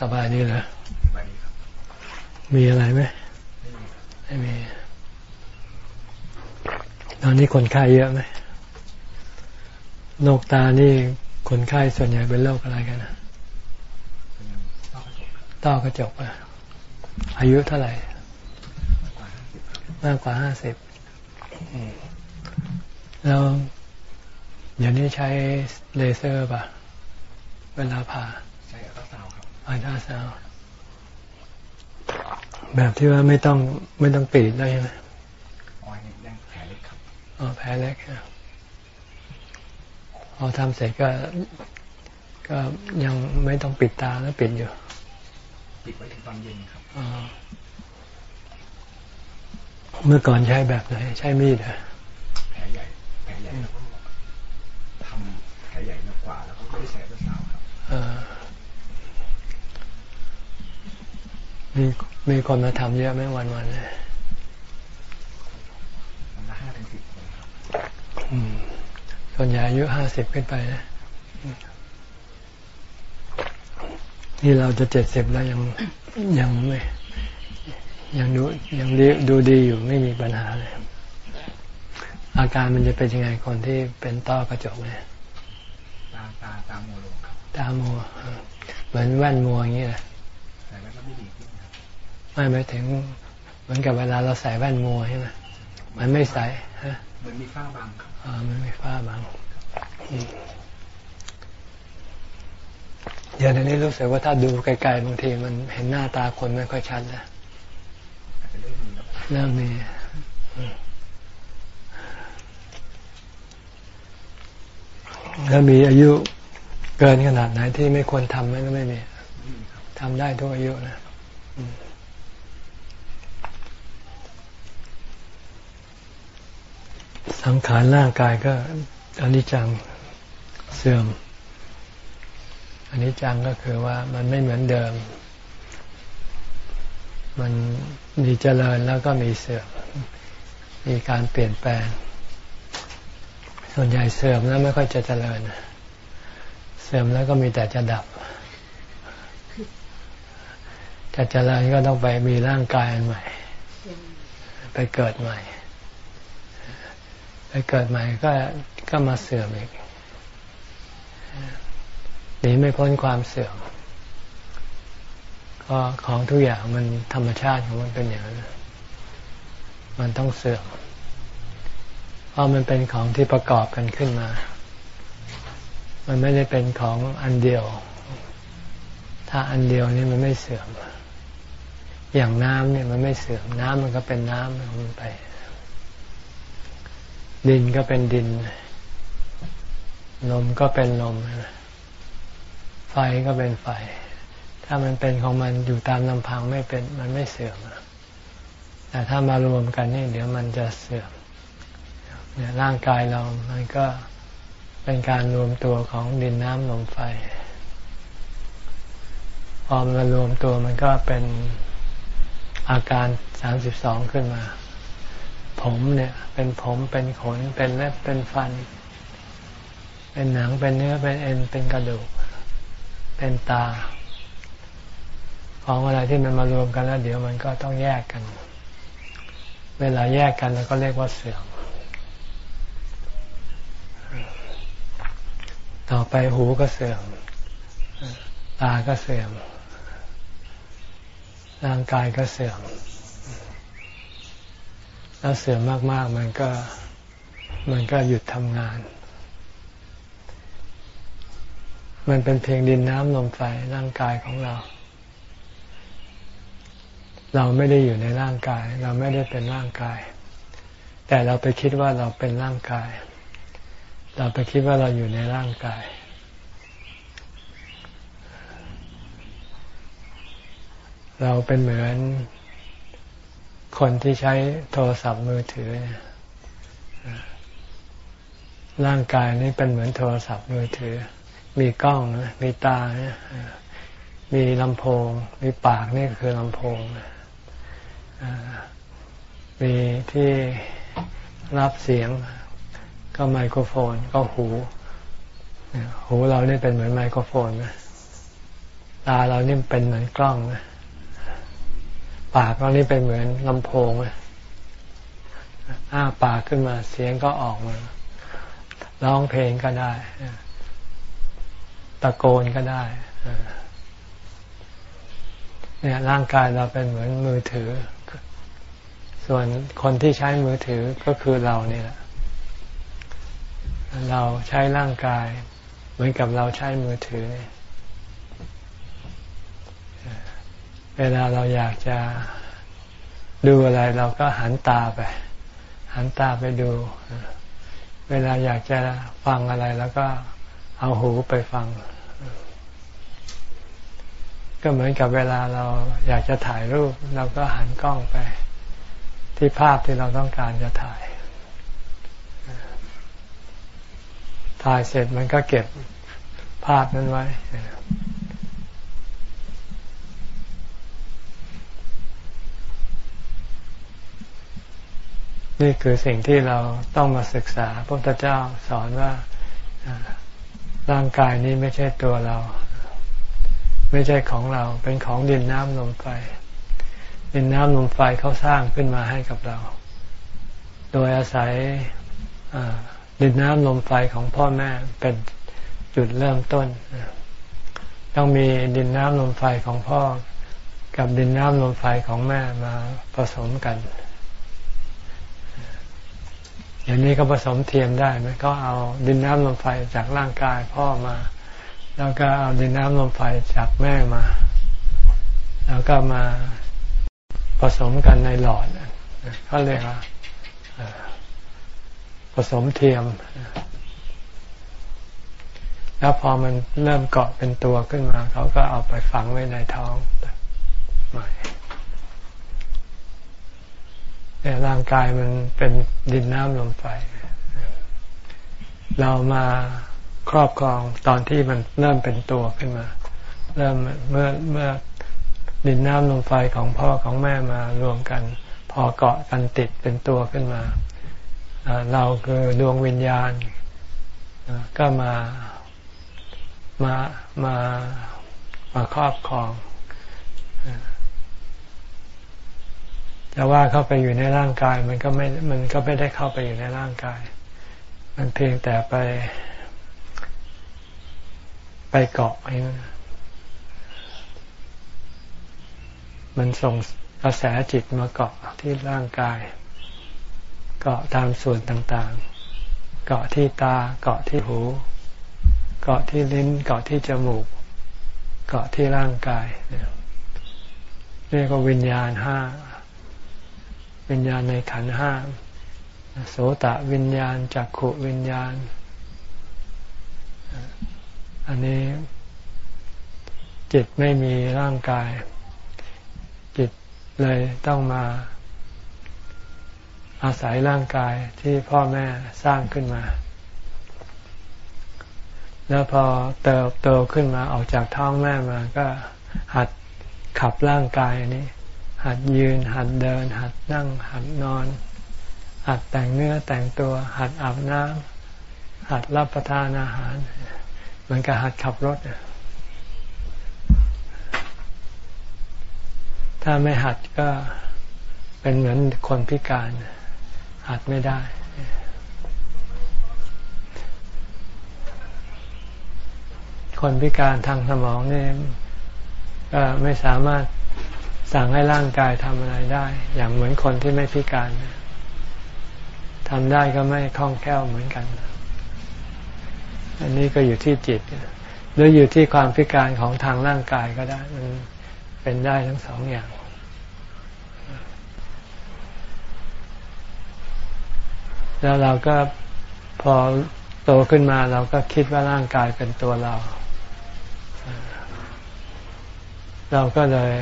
สบายดีเหรอสบายดีครับมีอะไรไหมไม่มีครับไม่มี ตอนนี้คนไข้เยอะไหมโรคตานี่คนไข้ส่วนใหญ่เป็นโรคอะไรกันนะเป็นต้อกระจกครับต้อกระจกอะอายุเท่าไหร่ มากกว่าห้าสิบครับมากกว่าห้าสิบอืมแล้วเดี๋ยวนี้ใช้เลเซอร์ป่ะ เวลาผ่า อัลตราซาวด์แบบที่ว่าไม่ต้องไม่ต้องปิดได้ใช่ไหมออยนี่ยังแผลเล็กครับอ๋อแผลเล็กอะพอทำเสร็จก็ก็ยังไม่ต้องปิดตาแล้วปิดอยู่ ปิดไว้ถึงตอนเย็นครับอ๋อเมื่อก่อนใช้แบบไหน ใช้มีดเหรอแผลใหญ่แผลใหญ่แล้วก็ทำแผลใหญ่มากกว่าแล้วก็ไม่ได้ใส่อัลตราซาวด์ครับ เออ มีมีคนมาทำเยอะไหมวันวันๆเนี่ยวันละห้าถึงสิบคนครับอืมส่วนใหญ่อายุห้าสิบขึ้นไปนะนี่เราจะเจ็ดสิบแล้วยังยังไม่ยังดูยังดีดูดีอยู่ไม่มีปัญหาเลยอาการมันจะเป็นยังไงคนที่เป็นต้อกระจกเนี่ยตาตาตามัวลงครับตามัวเหมือนแว่นมัวอย่างนี้แหละ แต่แล้วก็ไม่ดีขึ้นครับ ไม่หมายถึงเหมือนกับเวลาเราใส่แว่นมัวใช่ไหมมันไม่ใส่ฮะเหมือนมีฝ้าบางครับอ่ามันไม่ฟ้าบางอืมเดี๋ยวนี้รู้สึกว่าถ้าดูไกลๆบางทีมันเห็นหน้าตาคนไม่ค่อยชัดแล้วอาจจะเริ่มมีแล้วเริ่มมีอืมแล้วมีอายุเกินขนาดไหนที่ไม่ควรทำไหมก็ไม่มีไม่มีครับทำได้ทุกอายุนะอืม สังขารร่างกายก็อนิจจังเสื่อมอนิจจังก็คือว่ามันไม่เหมือนเดิม มันมีเจริญแล้วก็มีเสื่อม มีการเปลี่ยนแปลง ส่วนใหญ่เสื่อมแล้วไม่ค่อยจะเจริญ เสื่อมแล้วก็มีแต่จะดับ จะเจริญก็ต้องไปมีร่างกายอันใหม่ ไปเกิดใหม่ ไปเกิดใหม่ก็ก็มาเสื่อมอีกหนีไม่พ้นความเสื่อมก็ของทุกอย่างมันธรรมชาติของมันเป็นอย่างนั้นมันต้องเสื่อมเพราะมันเป็นของที่ประกอบกันขึ้นมา มันไม่ได้เป็นของอันเดียว ถ้าอันเดียวนี่มันไม่เสื่อม อย่างน้ำเนี่ยมันไม่เสื่อม น้ำมันก็เป็นน้ำของมันไป ดินก็เป็นดิน ลมก็เป็นลม ไฟก็เป็นไฟ ถ้ามันเป็นของมันอยู่ตามลำพังไม่เป็น มันไม่เสื่อม แต่ถ้ามารวมกันนี่เดี๋ยวมันจะเสื่อมเนี่ยร่างกายเรา มันก็เป็นการรวมตัวของดินน้ำลมไฟ พอมันมารวมตัวมันก็เป็นอาการสามสิบสองขึ้นมา ผมเนี่ย เป็นผมเป็นขน เป็นเล็บเป็นฟัน เป็นหนังเป็นเนื้อเป็นเอ็นเป็นกระดูก เป็นตา ของอะไรที่มันมารวมกันแล้วเดี๋ยวมันก็ต้องแยกกัน เวลาแยกกันเราก็เรียกว่าเสื่อมต่อไปหูก็เสื่อม ตาก็เสื่อม ร่างกายก็เสื่อม แล้วเสื่อมมาก ๆ มันก็มันก็หยุดทำงาน มันเป็นเพียงดินน้ำลมไฟร่างกายของเรา เราไม่ได้อยู่ในร่างกาย เราไม่ได้เป็นร่างกาย แต่เราไปคิดว่าเราเป็นร่างกาย เราไปคิดว่าเราอยู่ในร่างกาย เราเป็นเหมือน คนที่ใช้โทรศัพท์มือถือเนี่ยร่างกายนี่เป็นเหมือนโทรศัพท์มือถือ มีกล้องมีตาเนี่ยมีลำโพง มีปากนี่คือลำโพง มีที่รับเสียงก็ไมโครโฟนก็หู หูเราเนี่เป็นเหมือนไมโครโฟนนะตาเรานี่เป็นเหมือนกล้องนะ ปากเรานี่เป็นเหมือนลำโพงอ้าปากขึ้นมาเสียงก็ออกมาร้องเพลงก็ได้ตะโกนก็ได้เนี่ยร่างกายเราเป็นเหมือนมือถือ ส่วนคนที่ใช้มือถือก็คือเราเนี่ยแหละ เราใช้ร่างกาย เหมือนกับเราใช้มือถือเนี่ย เวลาเราอยากจะดูอะไรเราก็หันตาไป หันตาไปดู เวลาอยากจะฟังอะไรแล้วก็เอาหูไปฟัง ก็เหมือนกับเวลาเราอยากจะถ่ายรูป เราก็หันกล้องไป ที่ภาพที่เราต้องการจะถ่าย ถ่ายเสร็จมันก็เก็บภาพนั้นไว้ นี่คือสิ่งที่เราต้องมาศึกษาพระพุทธเจ้าสอนว่าร่างกายนี้ไม่ใช่ตัวเรา ไม่ใช่ของเรา เป็นของดินน้ำลมไฟ ดินน้ำลมไฟเขาสร้างขึ้นมาให้กับเรา โดยอาศัยดินน้ำลมไฟของพ่อแม่เป็นจุดเริ่มต้น ต้องมีดินน้ำลมไฟของพ่อ กับดินน้ำลมไฟของแม่มาผสมกัน อย่างนี้ก็ผสมเทียมได้ไหมก็เอาดินน้ำลมไฟจากร่างกายพ่อมา แล้วก็เอาดินน้ำลมไฟจากแม่มา แล้วก็มาผสมกันในหลอดเขาเรียกว่าผสมเทียม แล้วพอมันเริ่มเกาะเป็นตัวขึ้นมา เขาก็เอาไปฝังไว้ในท้องใหม่ ร่างกายมันเป็นดินน้ำลมไฟ เรามาครอบครองตอนที่มันเริ่มเป็นตัวขึ้นมา เริ่มเมื่อเมื่อดินน้ำลมไฟของพ่อของแม่มารวมกัน พอเกาะกันติดเป็นตัวขึ้นมา เราคือดวงวิญญาณ ก็มามามามาครอบครอง แต่ว่าเข้าไปอยู่ในร่างกาย มันก็ไม่ มันก็ไม่ได้เข้าไปอยู่ในร่างกาย มันเพียงแต่ไป ไปเกาะเองมันส่งกระแสจิตมาเกาะที่ร่างกาย เกาะตามส่วนต่างๆ เกาะที่ตา เกาะที่หู เกาะที่ลิ้น เกาะที่จมูก เกาะที่ร่างกาย เรียกว่าวิญญาณห้า วิญญาณในขันห้าโสตะวิญญาณจักขุวิญญาณ อันนี้จิตไม่มีร่างกาย จิตเลยต้องมา อาศัยร่างกายที่พ่อแม่สร้างขึ้นมา แล้วพอเติบโตขึ้นมาออกจากท้องแม่มาก็หัดขับร่างกายนี้ หัดยืน หัดเดิน หัดนั่ง หัดนอน หัดแต่งเนื้อแต่งตัว หัดอาบน้ำหัดรับประทานอาหาร เหมือนกับหัดขับรถ ถ้าไม่หัดก็เป็นเหมือนคนพิการ หัดไม่ได้คนพิการทางสมองนี่ก็ไม่สามารถ สั่งให้ร่างกายทำอะไรได้ อย่างเหมือนคนที่ไม่พิการทำได้ก็ไม่คล่องแคล่วเหมือนกัน อันนี้ก็อยู่ที่จิตหรืออยู่ที่ความพิการของทางร่างกายก็ได้มันเป็นได้ทั้งสองอย่างแล้วเราก็พอโตขึ้นมาเราก็คิดว่าร่างกายเป็นตัวเรา เราก็เลย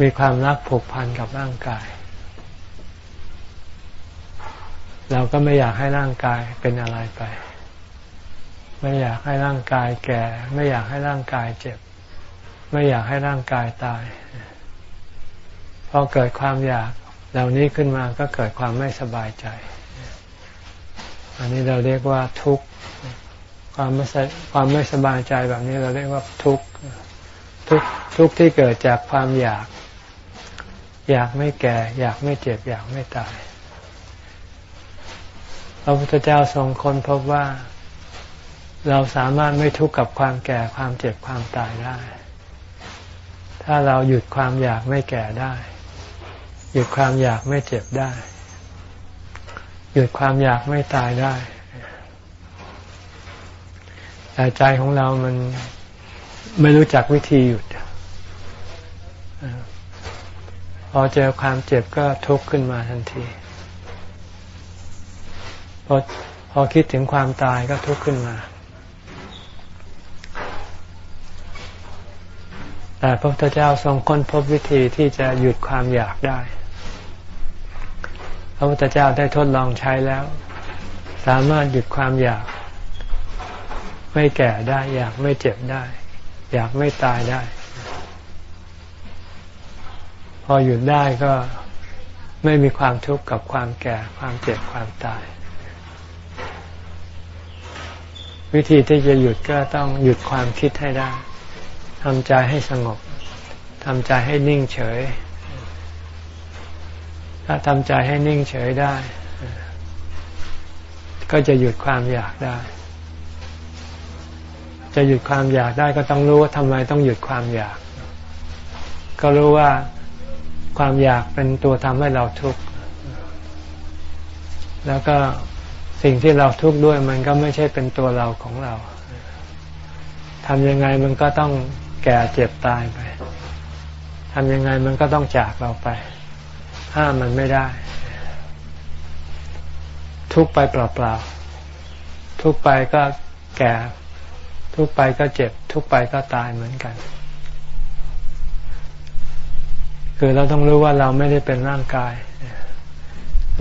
มีความรักผูกพันกับร่างกาย เราก็ไม่อยากให้ร่างกายเป็นอะไรไป ไม่อยากให้ร่างกายแก่ ไม่อยากให้ร่างกายเจ็บ ไม่อยากให้ร่างกายตายพอเกิดความอยากเหล่านี้ขึ้นมาก็เกิดความไม่สบายใจ อันนี้เราเรียกว่าทุกข์ ความไม่ความไม่สบายใจแบบนี้เราเรียกว่าทุกข์ ทุกทุกที่เกิดจากความอยาก อยากไม่แก่ อยากไม่เจ็บ อยากไม่ตาย พระพุทธเจ้าทรงคนพบว่าเราสามารถไม่ทุกข์กับความแก่ความเจ็บความตายได้ ถ้าเราหยุดความอยากไม่แก่ได้ หยุดความอยากไม่เจ็บได้ หยุดความอยากไม่ตายได้ แต่ใจของเรามันไม่รู้จักวิธีหยุด พอเจอความเจ็บก็ทุกข์ขึ้นมาทันทีพอพอคิดถึงความตายก็ทุกข์ขึ้นมา แต่พระพุทธเจ้าทรงค้นพบวิธีที่จะหยุดความอยากได้ พระพุทธเจ้าได้ทดลองใช้แล้ว สามารถหยุดความอยาก ไม่แก่ได้ อยากไม่เจ็บได้ อยากไม่ตายได้ อหยุดได้ก็ไม่มีความทุกข์กับความแก่ความเจ็บความตาย วิธีที่จะหยุดก็ต้องหยุดความคิดให้ได้ทำใจให้สงบทำใจให้นิ่งเฉย ถ้าทำใจให้นิ่งเฉยได้ ก็จะหยุดความอยากได้ จะหยุดความอยากได้ก็ต้องรู้ว่าทำไมต้องหยุดความอยาก ก็รู้ว่า ความอยากเป็นตัวทำให้เราทุกข์แล้วก็สิ่งที่เราทุกข์ด้วยมันก็ไม่ใช่เป็นตัวเราของเราทำยังไงมันก็ต้องแก่เจ็บตายไปทำยังไงมันก็ต้องจากเราไป ห้ามมันไม่ได้ ทุกไปเปล่าๆทุกไปก็แก่ ทุกไปก็เจ็บ ทุกไปก็ตายเหมือนกัน คือเราต้องรู้ว่าเราไม่ได้เป็นร่างกาย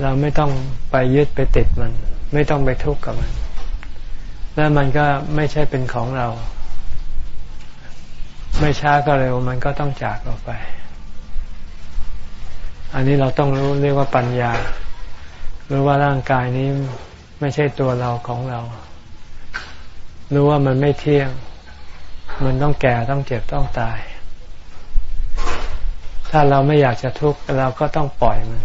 เราไม่ต้องไปยึดไปติดมัน ไม่ต้องไปทุกข์กับมัน แล้วมันก็ไม่ใช่เป็นของเรา ไม่ช้าก็เร็วมันก็ต้องจากเราไป อันนี้เราต้องรู้เรียกว่าปัญญา รู้ว่าร่างกายนี้ไม่ใช่ตัวเราของเรา รู้ว่ามันไม่เที่ยง มันต้องแก่ต้องเจ็บต้องตาย ถ้าเราไม่อยากจะทุกข์เราก็ต้องปล่อยมัน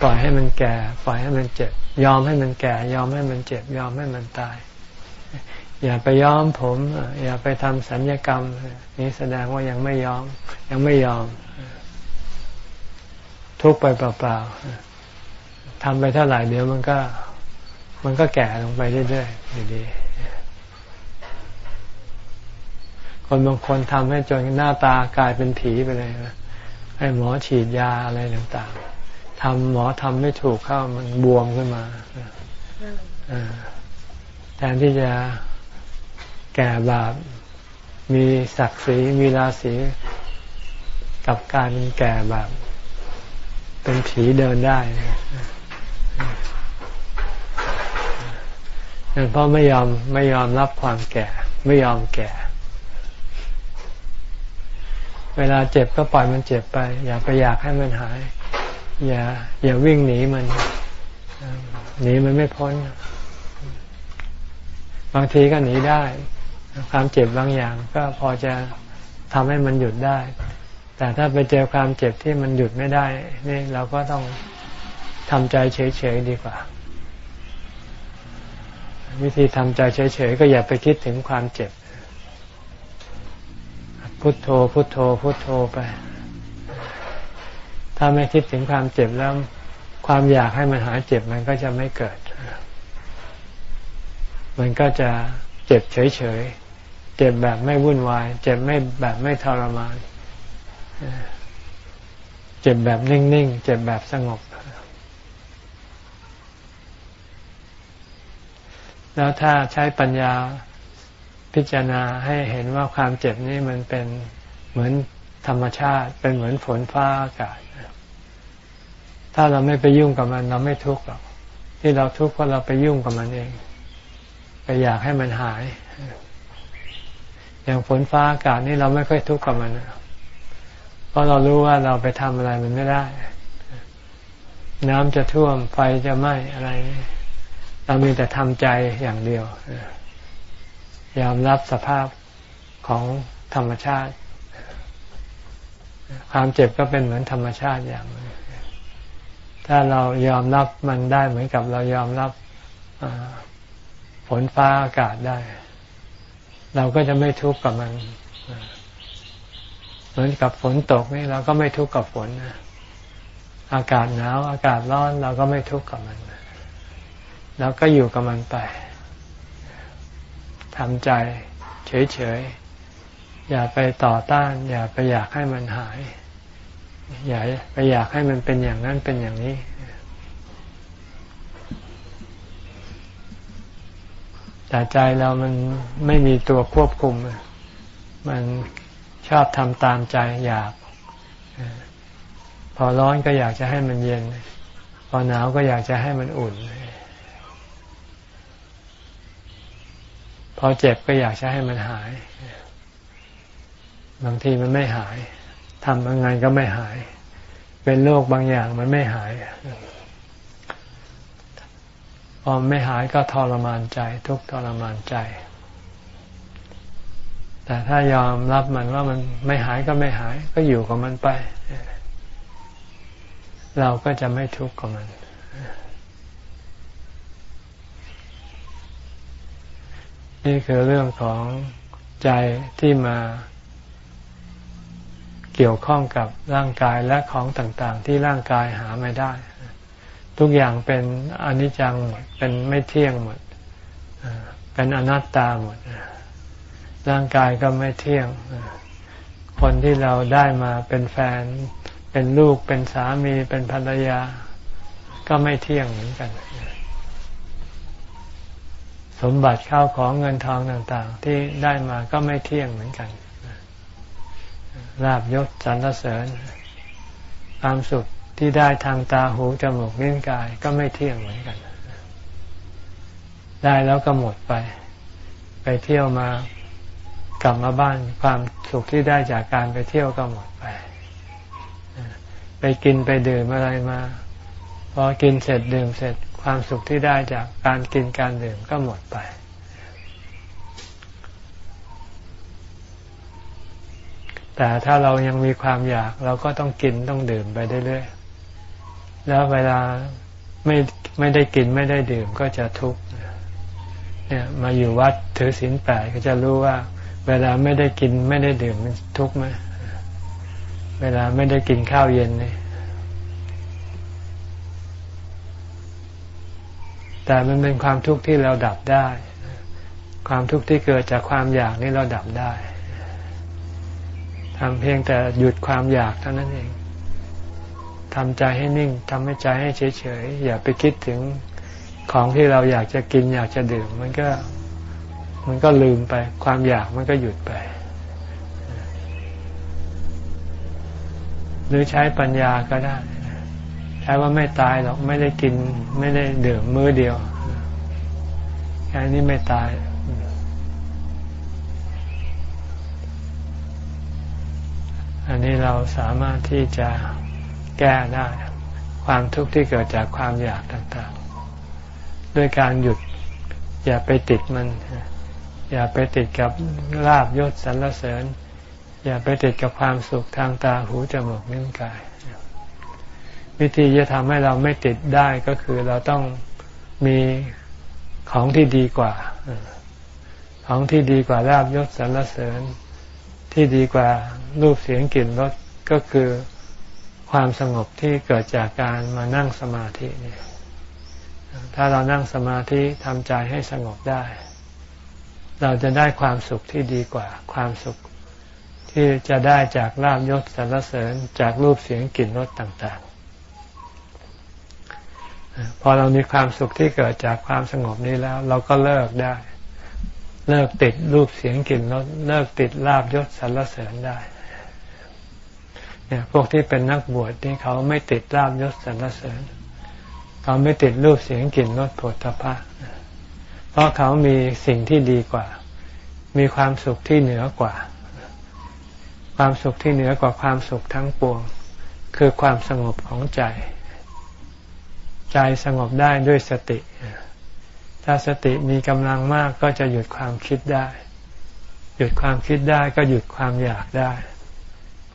ปล่อยให้มันแก่ ปล่อยให้มันเจ็บ ยอมให้มันแก่ ยอมให้มันเจ็บ ยอมให้มันตาย อย่าไปย้อมผม อย่าไปทำสัญญกรรม นี่แสดงว่ายังไม่ยอม ยังไม่ยอม ทุกไปเปล่าๆทำไปเท่าไหร่เดี๋ยวมันก็ มันก็แก่ลงไปเรื่อยๆดีๆ คนบางคนทำให้จนหน้าตากลายเป็นผีไปเลยนะให้หมอฉีดยาอะไรต่างๆทำหมอทำไม่ถูกเข้ามันบวมขึ้นมาแทนที่จะแก่บาปมีศักดิ์ศรีมีราศีกับการเป็นแก่แบบเป็นผีเดินได้นั่นเพราะไม่ยอมไม่ยอมรับความแก่ ไม่ยอมแก่ เวลาเจ็บก็ปล่อยมันเจ็บไป อย่าไปอยากให้มันหาย อย่า อย่าวิ่งหนีมัน หนีมันไม่พ้น บางทีก็หนีได้ ความเจ็บบางอย่างก็พอจะทำให้มันหยุดได้ แต่ถ้าไปเจอความเจ็บที่มันหยุดไม่ได้ นี่เราก็ต้องทำใจเฉยๆดีกว่า วิธีทำใจเฉยๆก็อย่าไปคิดถึงความเจ็บ พุทโธ พุทโธ พุทโธไป ถ้าไม่คิดถึงความเจ็บแล้ว ความอยากให้มันหายเจ็บมันก็จะไม่เกิด มันก็จะเจ็บเฉยๆ เจ็บแบบไม่วุ่นวาย เจ็บไม่แบบไม่ทรมาน เจ็บแบบนิ่งๆ เจ็บแบบสงบ แล้วถ้าใช้ปัญญา พิจารณาให้เห็นว่าความเจ็บนี้มันเป็นเหมือนธรรมชาติ เป็นเหมือนฝนฟ้าอากาศ ถ้าเราไม่ไปยุ่งกับมัน เราไม่ทุกข์หรอก ที่เราทุกข์เพราะเราไปยุ่งกับมันเอง ไปอยากให้มันหาย อย่างฝนฟ้าอากาศนี่เราไม่ค่อยทุกข์กับมัน เพราะเรารู้ว่าเราไปทำอะไรมันไม่ได้ น้ำจะท่วมไฟจะไหม้อะไร เรามีแต่ทำใจอย่างเดียว ยอมรับสภาพของธรรมชาติ ความเจ็บก็เป็นเหมือนธรรมชาติอย่างถ้าเรายอมรับมันได้เหมือนกับเรายอมรับฝนฟ้าอากาศได้ เราก็จะไม่ทุกข์กับมัน เหมือนกับฝนตกนี่เราก็ไม่ทุกข์กับฝนอากาศหนาว อากาศร้อน เราก็ไม่ทุกข์กับมันเราก็อยู่กับมันไป ทำใจ เฉยๆ อย่าไปต่อต้าน อย่าไปอยากให้มันหาย อย่าไปอยากให้มันเป็นอย่างนั้นเป็นอย่างนี้ แต่ใจเรามันไม่มีตัวควบคุม มันชอบทำตามใจอยาก พอร้อนก็อยากจะให้มันเย็น พอหนาวก็อยากจะให้มันอุ่น พอเจ็บก็อยากจะให้มันหาย บางทีมันไม่หายทำยังไงก็ไม่หาย เป็นโรคบางอย่างมันไม่หายพอไม่หายก็ทรมานใจ ทุกทรมานใจ แต่ถ้ายอมรับมันว่ามันไม่หายก็ไม่หาย ก็อยู่กับมันไป เราก็จะไม่ทุกข์กับมัน นี่คือเรื่องของใจที่มาเกี่ยวข้องกับร่างกายและของต่างๆ ที่ร่างกายหาไม่ได้ ทุกอย่างเป็นอนิจจังหมดเป็นไม่เที่ยงหมดเป็นอนัตตาหมด ร่างกายก็ไม่เที่ยง คนที่เราได้มาเป็นแฟน เป็นลูกเป็นสามีเป็นภรรยา ก็ไม่เที่ยงเหมือนกัน สมบัติข้าวของเงินทองต่างๆ ที่ได้มาก็ไม่เที่ยงเหมือนกันลาบยศสรรเสริญ ความสุขที่ได้ทางตาหูจมูกลิ้นกายก็ไม่เที่ยงเหมือนกัน ได้แล้วก็หมดไป ไปเที่ยวมากลับมาบ้านความสุขที่ได้จากการไปเที่ยวก็หมดไป ไปกินไปดื่มอะไรมาพอกินเสร็จดื่มเสร็จ ความสุขที่ได้จากการกินการดื่มก็หมดไป แต่ถ้าเรายังมีความอยากเราก็ต้องกินต้องดื่มไปเรื่อยๆ แล้วเวลาไม่ไม่ได้กินไม่ได้ดื่มก็จะทุกข์เนี่ยมาอยู่วัดถือศีลแปดก็จะรู้ว่า เวลาไม่ได้กินไม่ได้ดื่มมันทุกข์ไหมเวลาไม่ได้กินข้าวเย็นเนี่ย แต่มันเป็นความทุกข์ที่เราดับได้ ความทุกข์ที่เกิดจากความอยากนี่เราดับได้ทำเพียงแต่หยุดความอยากเท่านั้นเองทำใจให้นิ่งทำให้ใจให้เฉยๆอย่าไปคิดถึงของที่เราอยากจะกินอยากจะดื่ม มันก็มันก็ลืมไป ความอยากมันก็หยุดไป หรือใช้ปัญญาก็ได้ ช้ว่าไม่ตายหรอกไม่ได้กิน ไม่ได้ดื่มมือเดียวแค่นี้ไม่ตาย อันนี้เราสามารถที่จะแก้ได้ ความทุกข์ที่เกิดจากความอยากต่างๆ ด้วยการหยุดอย่าไปติดมัน อย่าไปติดกับลาบยศสรรเสริญ อย่าไปติดกับความสุขทางตาหูจมูกนิ้วกาย วิธีจะทำให้เราไม่ติดได้ก็คือเราต้องมีของที่ดีกว่า ของที่ดีกว่าราบยศสรรเสริญ ที่ดีกว่ารูปเสียงกลิ่นรสก็คือความสงบที่เกิดจากการมานั่งสมาธินี่ถ้าเรานั่งสมาธิทำใจให้สงบได้ เราจะได้ความสุขที่ดีกว่า ความสุขที่จะได้จากลาบยศสรรเสริญจากรูปเสียงกลิ่นรสต่าง พอเรามีความสุขที่เกิดจากความสงบนี้แล้ว เราก็เลิกได้ เลิกติดรูปเสียงกลิ่นรสเลิกติดลาบยศสรรเสริญได้เนี่ยพวกที่เป็นนักบวชนี่เขาไม่ติดลาบยศสรรเสริญ เขาไม่ติดรูปเสียงกลิ่นรสผฏฐพะเพราะเขามีสิ่งที่ดีกว่า มีความสุขที่เหนือกว่า ความสุขที่เหนือกว่าความสุขทั้งปวง คือความสงบของใจ ใจสงบได้ด้วยสติ ถ้าสติมีกำลังมากก็จะหยุดความคิดได้ หยุดความคิดได้ก็หยุดความอยากได้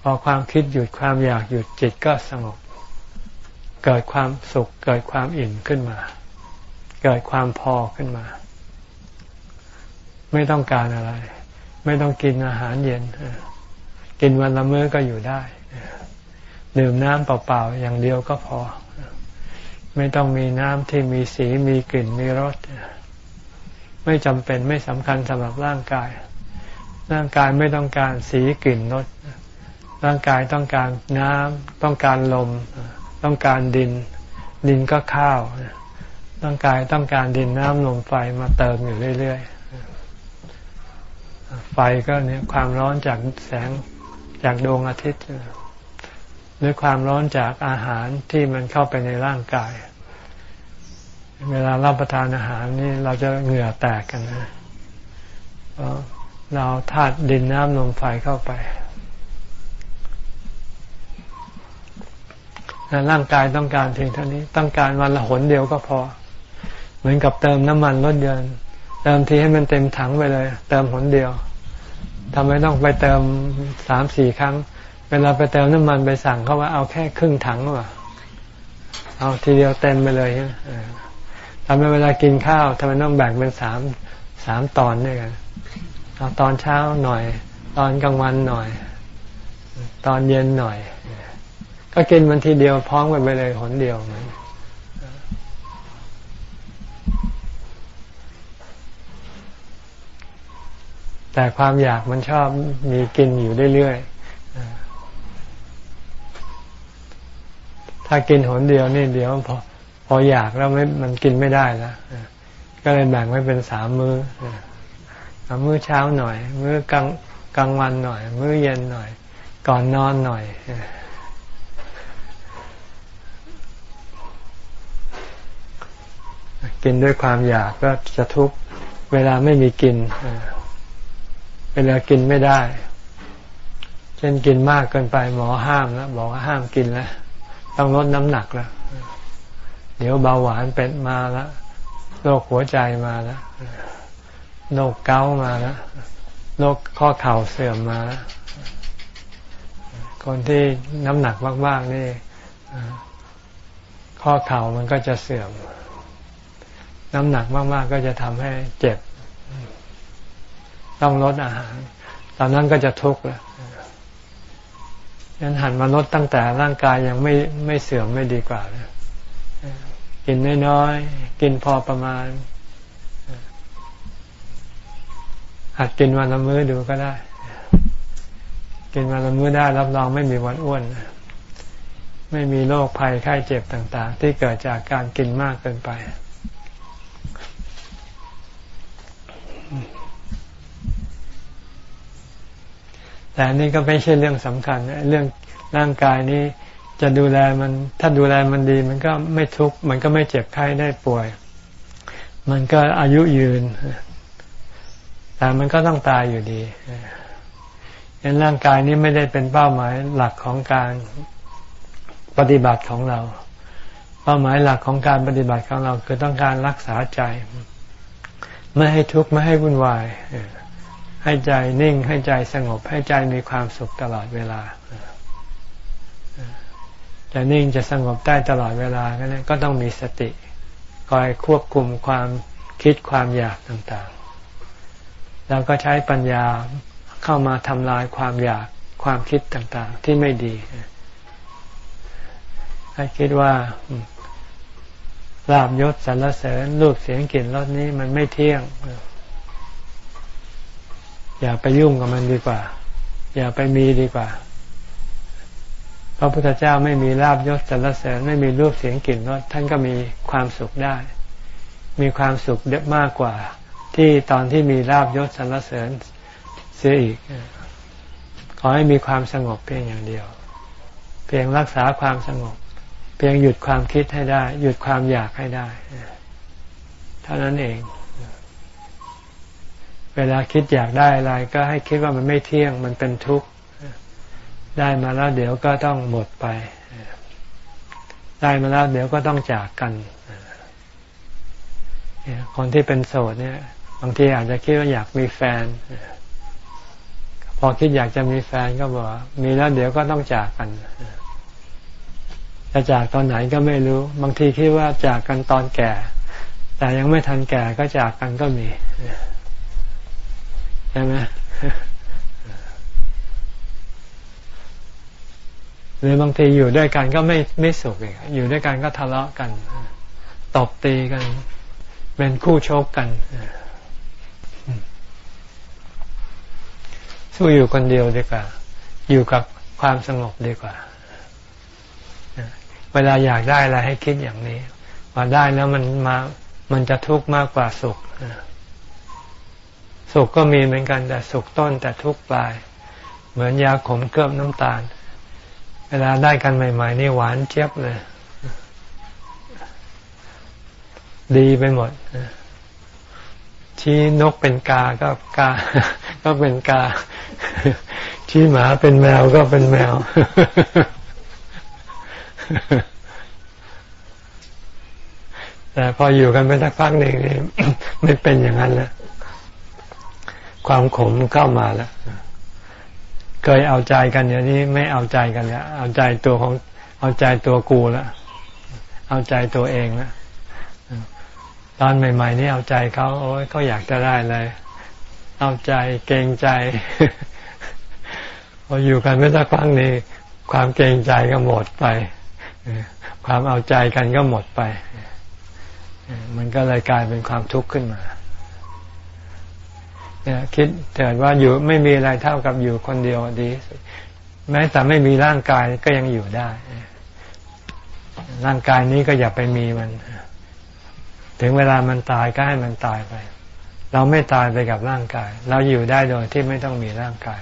พอความคิดหยุดความอยากหยุดจิตก็สงบ เกิดความสุขเกิดความอิ่มขึ้นมา เกิดความพอขึ้นมา ไม่ต้องการอะไร ไม่ต้องกินอาหารเย็น กินวันละมื้อก็อยู่ได้ ดื่มน้ำเปล่าๆอย่างเดียวก็พอ ไม่ต้องมีน้ำที่มีสีมีกลิ่นมีรสไม่จำเป็นไม่สำคัญสำหรับร่างกาย ร่างกายไม่ต้องการสีกลิ่นรสร่างกายต้องการน้ำต้องการลม ต้องการดิน ดินก็ข้าวร่างกายต้องการดินน้ำลมไฟมาเติมอยู่เรื่อยๆไฟก็เนี่ยความร้อนจากแสงจากดวงอาทิตย์ หรือความร้อนจากอาหารที่มันเข้าไปในร่างกาย เวลารับประทานอาหารนี่เราจะเหงื่อแตกกันนะเพราะเราธาตุดินน้ำลมไฟเข้าไปร่างกายต้องการเพียงเท่านี้ต้องการวันละหนเดียวก็พอ เหมือนกับเติมน้ำมันรถยนต์เติมทีให้มันเต็มถังไปเลย เติมหนเดียวทำไมต้องไปเติมสามสี่ครั้ง เวลาไปเติมน้ำมันไปสั่งเขาว่าเอาแค่ครึ่งถังว่าเอาทีเดียวเต็มไปเลยทำไมเวลากินข้าวทำไมต้องแบ่งเป็นสามสามตอนด้วยกันเอาตอนเช้าหน่อย ตอนกลางวันหน่อย ตอนเย็นหน่อย ก็กินมันทีเดียวพร้อมกันไปเลยหนเดียวเหมือนแต่ความอยากมันชอบมีกินอยู่เรื่อย ถ้ากินหนเดียวนี่เดี๋ยวพอพออยากแล้วไม่มันกินไม่ได้แล้วก็เลยแบ่งไว้เป็นสามมือ้อมื้อเช้าหน่อย มื้อกลางกลางวันหน่อย มื้อเย็นหน่อย ก่อนนอนหน่อยกินด้วยความอยากก็จะทุกเวลาไม่มีกินเวลากินไม่ได้ เช่นกินมากเกินไปหมอห้ามแล้วบอกว่าห้ามกินแล้ว ต้องลดน้ำหนักแล้วเดี๋ยวเบาหวานเป็นมาล้วโรคหัวใจมาล้วโรคเกาต์มาล้วโรคข้อเข่าเสื่อมมาล้วคนที่น้ำหนักมากๆนี่ข้อเข่ามันก็จะเสื่อม น้ำหนักมากๆก็จะทำให้เจ็บ ต้องลดอาหาร ตอนนั้นก็จะทุกข์แล้ว งั้นหันมาลดตั้งแต่ร่างกายยังไม่ไม่เสื่อมไม่ดีกว่านะกินน้อยๆกินพอประมาณหัดกินวันละมื้อดูก็ได้ กินวันละมื้อได้รับรองไม่มีวันอ้วน ไม่มีโรคภัยไข้เจ็บต่าง ๆ ที่เกิดจากการกินมากเกินไป แต่นี่ก็ไม่ใช่เรื่องสำคัญ เรื่องร่างกายนี้จะดูแลมันถ้าดูแลมันดี มันก็ไม่ทุกข์มันก็ไม่เจ็บไข้ได้ป่วย มันก็อายุยืน แต่มันก็ต้องตายอยู่ดีเห็นร่างกายนี้ไม่ได้เป็นเป้าหมายหลักของการปฏิบัติของเรา เป้าหมายหลักของการปฏิบัติของเราคือต้องการรักษาใจ ไม่ให้ทุกข์ไม่ให้วุ่นวาย ให้ใจนิ่งให้ใจสงบ ให้ใจมีความสุขตลอดเวลา จะนิ่งจะสงบได้ตลอดเวลาก็ต้องมีสติ คอยควบคุมความคิดความอยากต่างๆ แล้วก็ใช้ปัญญาเข้ามาทำลายความอยากความคิดต่างๆ ที่ไม่ดีให้คิดว่าลาบยศสรรเสริญรูปเสียงกลิ่นรสนี้มันไม่เที่ยง อย่าไปยุ่งกับมันดีกว่า อย่าไปมีดีกว่า พระพุทธเจ้าไม่มีลาบยศสรรเสริญไม่มีรูปเสียงกลิ่นรสท่านก็มีความสุขได้ มีความสุขเยอะมากกว่า ที่ตอนที่มีลาบยศสรรเสริญเสียอีก ขอให้มีความสงบเพียงอย่างเดียว เพียงรักษาความสงบ เพียงหยุดความคิดให้ได้ หยุดความอยากให้ได้ เท่านั้นเอง เวลาคิดอยากได้อะไร ก็ให้คิดว่ามันไม่เที่ยงมันเป็นทุกข์ได้มาแล้วเดี๋ยวก็ต้องหมดไป ได้มาแล้วเดี๋ยวก็ต้องจากกันคนที่เป็นโสดเนี่ย บางทีอาจจะคิดว่าอยากมีแฟน พอคิดอยากจะมีแฟนก็บอกมีแล้วเดี๋ยวก็ต้องจากกันจะจากตอนไหนก็ไม่รู้ บางทีคิดว่าจากกันตอนแก่ แต่ยังไม่ทันแก่ก็จากกันก็มี ใช่ไหมหรือบางทีอยู่ด้วยกันก็ไม่ไม่สุขอีกอยู่ด้วยกันก็ทะเลาะกันตบตีกัน เป็นคู่ชกกัน สู้อยู่คนเดียวดีกว่า อยู่กับความสงบดีกว่า เวลาอยากได้อะไรให้คิดอย่างนี้ ว่าได้แล้วมันมามันจะทุกข์มากกว่าสุข สุขก็มีเหมือนกันแต่สุขต้นแต่ทุกปลาย เหมือนยาขมเคลือบน้ำตาล เวลาได้กันใหม่ ๆ นี่หวานเจี๊ยบเลย ดีไปหมดชี้นกเป็นกาก็กา ก็เป็นกา ชี้หมาเป็นแมวก็เป็นแมว แต่พออยู่กันไปสักพักหนึ่งนี่ไม่เป็นอย่างนั้นแล้ว ความขมเข้ามาแล้วเคยเอาใจกันอย่างนี้ไม่เอาใจกันแล้วเอาใจตัวของ เอาใจตัวกูแล้วเอาใจตัวเองแล้วตอนใหม่ ๆ นี่เอาใจเขาโอ้ยเขาอยากจะได้เลย เอาใจเกรงใจพออยู่กันไม่สักพักนี้ความเกรงใจก็หมดไปความเอาใจกันก็หมดไป มันก็เลยกลายเป็นความทุกข์ขึ้นมา คิดเถิดว่าอยู่ไม่มีอะไรเท่ากับอยู่คนเดียวดี แม้แต่ไม่มีร่างกายก็ยังอยู่ได้ ร่างกายนี้ก็อย่าไปมีมัน ถึงเวลามันตายก็ให้มันตายไป เราไม่ตายไปกับร่างกาย เราอยู่ได้โดยที่ไม่ต้องมีร่างกาย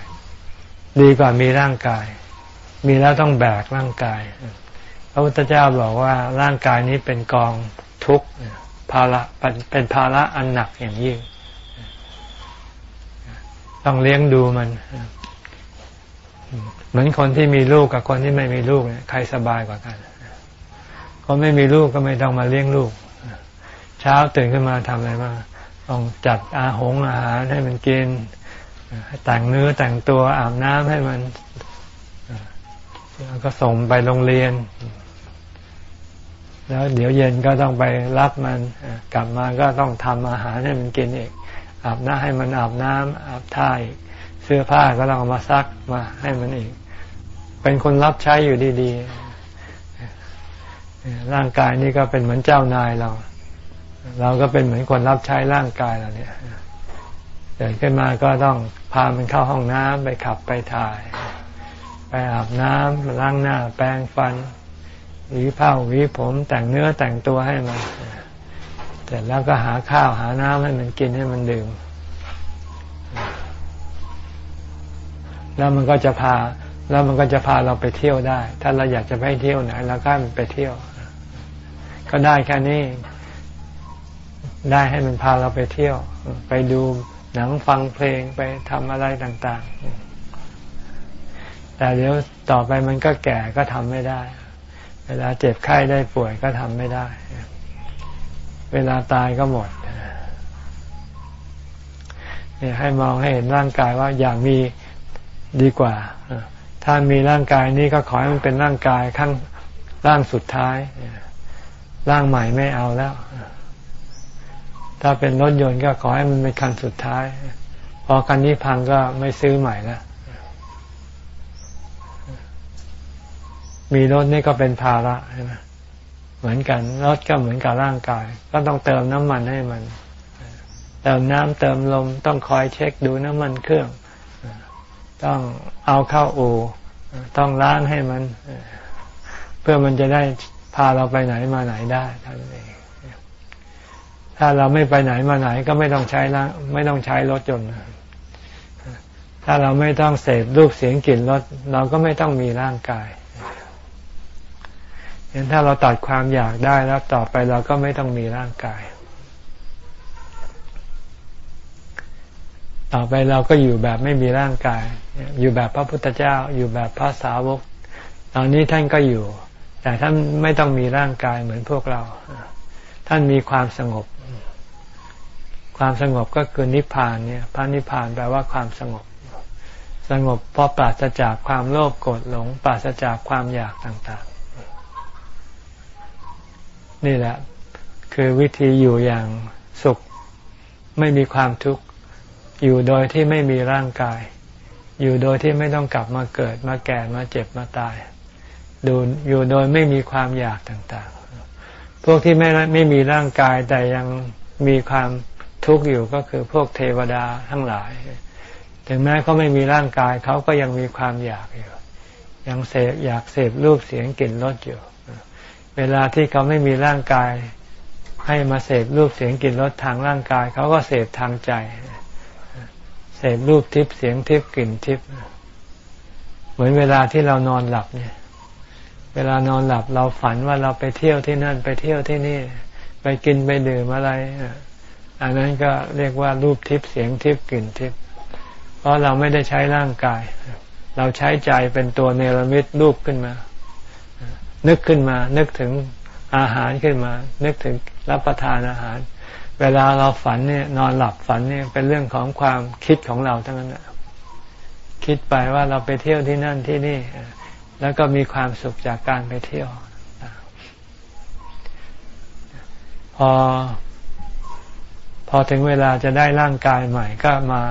ดีกว่ามีร่างกาย มีแล้วต้องแบกร่างกาย พระพุทธเจ้าบอกว่าร่างกายนี้เป็นกองทุกข์ภาระเป็นภาระอันหนักอย่างยิ่ง ต้องเลี้ยงดูมัน เหมือนคนที่มีลูกกับคนที่ไม่มีลูกเนี่ยใครสบายกว่ากัน คนไม่มีลูกก็ไม่ต้องมาเลี้ยงลูก เช้าตื่นขึ้นมาทำอะไรบ้างต้องจัดอาหงอาหารให้มันกิน แต่งเนื้อแต่งตัวอาบน้ำให้มันแล้วก็ส่งไปโรงเรียน แล้วเดี๋ยวเย็นก็ต้องไปรับมัน กลับมาก็ต้องทำอาหารให้มันกินอีก อาบน้ำให้มันอาบน้ำอาบท่าอีกเสื้อผ้าก็ต้องเอามาซักมาให้มันอีก เป็นคนรับใช้อยู่ดีๆ ร่างกายนี่ก็เป็นเหมือนเจ้านายเรา เราก็เป็นเหมือนคนรับใช้ร่างกายเราเนี่ยเดินขึ้นมาก็ต้องพามันเข้าห้องน้ำไปขับไปถ่าย ไปอาบน้ำล้างหน้า แปรงฟันหวีผ้าหวีผมแต่งเนื้อแต่งตัวให้มัน เสร็จแล้วก็หาข้าวหาน้ำให้มันกินให้มันดื่ม แล้วมันก็จะพา แล้วมันก็จะพาเราไปเที่ยวได้ ถ้าเราอยากจะไปเที่ยวไหนเราก็มันไปเที่ยว ก็ได้แค่นี้ ได้ให้มันพาเราไปเที่ยว ไปดูหนังฟังเพลงไปทำอะไรต่าง ๆ แต่เดี๋ยวต่อไปมันก็แก่ก็ทำไม่ได้ เวลาเจ็บไข้ได้ป่วยก็ทำไม่ได้ เวลาตายก็หมดเนี่ยให้มองให้เห็นร่างกายว่าอย่างมีดีกว่า ถ้ามีร่างกายนี้ก็ขอให้มันเป็นร่างกายข้างร่างสุดท้าย ร่างใหม่ไม่เอาแล้ว ถ้าเป็นรถยนต์ก็ขอให้มันเป็นคันสุดท้าย พอคันนี้พังก็ไม่ซื้อใหม่แล้วมีรถนี่ก็เป็นภาระใช่ไหม เหมือนกันรถก็เหมือนกับร่างกาย ก็ต้องเติมน้ำมันให้มัน เติมน้ำเติมลมต้องคอยเช็คดูน้ำมันเครื่อง ต้องเอาเข้าอู่ต้องล้างให้มัน เพื่อมันจะได้พาเราไปไหนมาไหนได้ท่านเองถ้าเราไม่ไปไหนมาไหนก็ไม่ต้องใช้ละไม่ต้องใช้รถยนต์ถ้าเราไม่ต้องเสพรูปเสียงกลิ่นรสเราก็ไม่ต้องมีร่างกาย เห็นถ้าเราตัดความอยากได้แล้วต่อไปเราก็ไม่ต้องมีร่างกาย ต่อไปเราก็อยู่แบบไม่มีร่างกาย อยู่แบบพระพุทธเจ้า อยู่แบบพระสาวก ตอนนี้ท่านก็อยู่ แต่ท่านไม่ต้องมีร่างกายเหมือนพวกเรา ท่านมีความสงบ ความสงบก็คือนิพพานเนี่ย พระนิพพานแปลว่าความสงบ สงบเพราะปราศจากความโลภโกรธหลง ปราศจากความอยากต่าง นี่แหละ คือวิธีอยู่อย่างสุข ไม่มีความทุกข์ อยู่โดยที่ไม่มีร่างกาย อยู่โดยที่ไม่ต้องกลับมาเกิดมาแก่มาเจ็บมาตายดูอยู่โดยไม่มีความอยากต่างๆ พวกที่ไม่ไม่มีร่างกายแต่ยังมีความทุกข์อยู่ก็คือพวกเทวดาทั้งหลาย ถึงแม้เขาไม่มีร่างกายเขาก็ยังมีความอยากอยู่ ยังเสพอยากเสพรูปเสียงกลิ่นรสอยู่ เวลาที่เขาไม่มีร่างกาย ให้มาเสพรูปเสียงกลิ่นรสทางร่างกาย เขาก็เสพทางใจ เสพรูปทิพย์เสียงทิพย์กลิ่นทิพย์เหมือนเวลาที่เรานอนหลับเนี่ย เวลานอนหลับเราฝันว่าเราไปเที่ยวที่นั่นไปเที่ยวที่นี่ ไปกินไปดื่มอะไรอันนั้นก็เรียกว่ารูปทิพย์เสียงทิพย์กลิ่นทิพย์เพราะเราไม่ได้ใช้ร่างกาย เราใช้ใจเป็นตัวเนรมิตรูปขึ้นมา นึกขึ้นมา นึกถึงอาหารขึ้นมา นึกถึงรับประทานอาหาร เวลาเราฝันเนี่ย นอนหลับฝันเนี่ยเป็นเรื่องของความคิดของเราทั้งนั้นคิดไปว่าเราไปเที่ยวที่นั่นที่นี่ แล้วก็มีความสุขจากการไปเที่ยว พอ พอถึงเวลาจะได้ร่างกายใหม่ ก็มา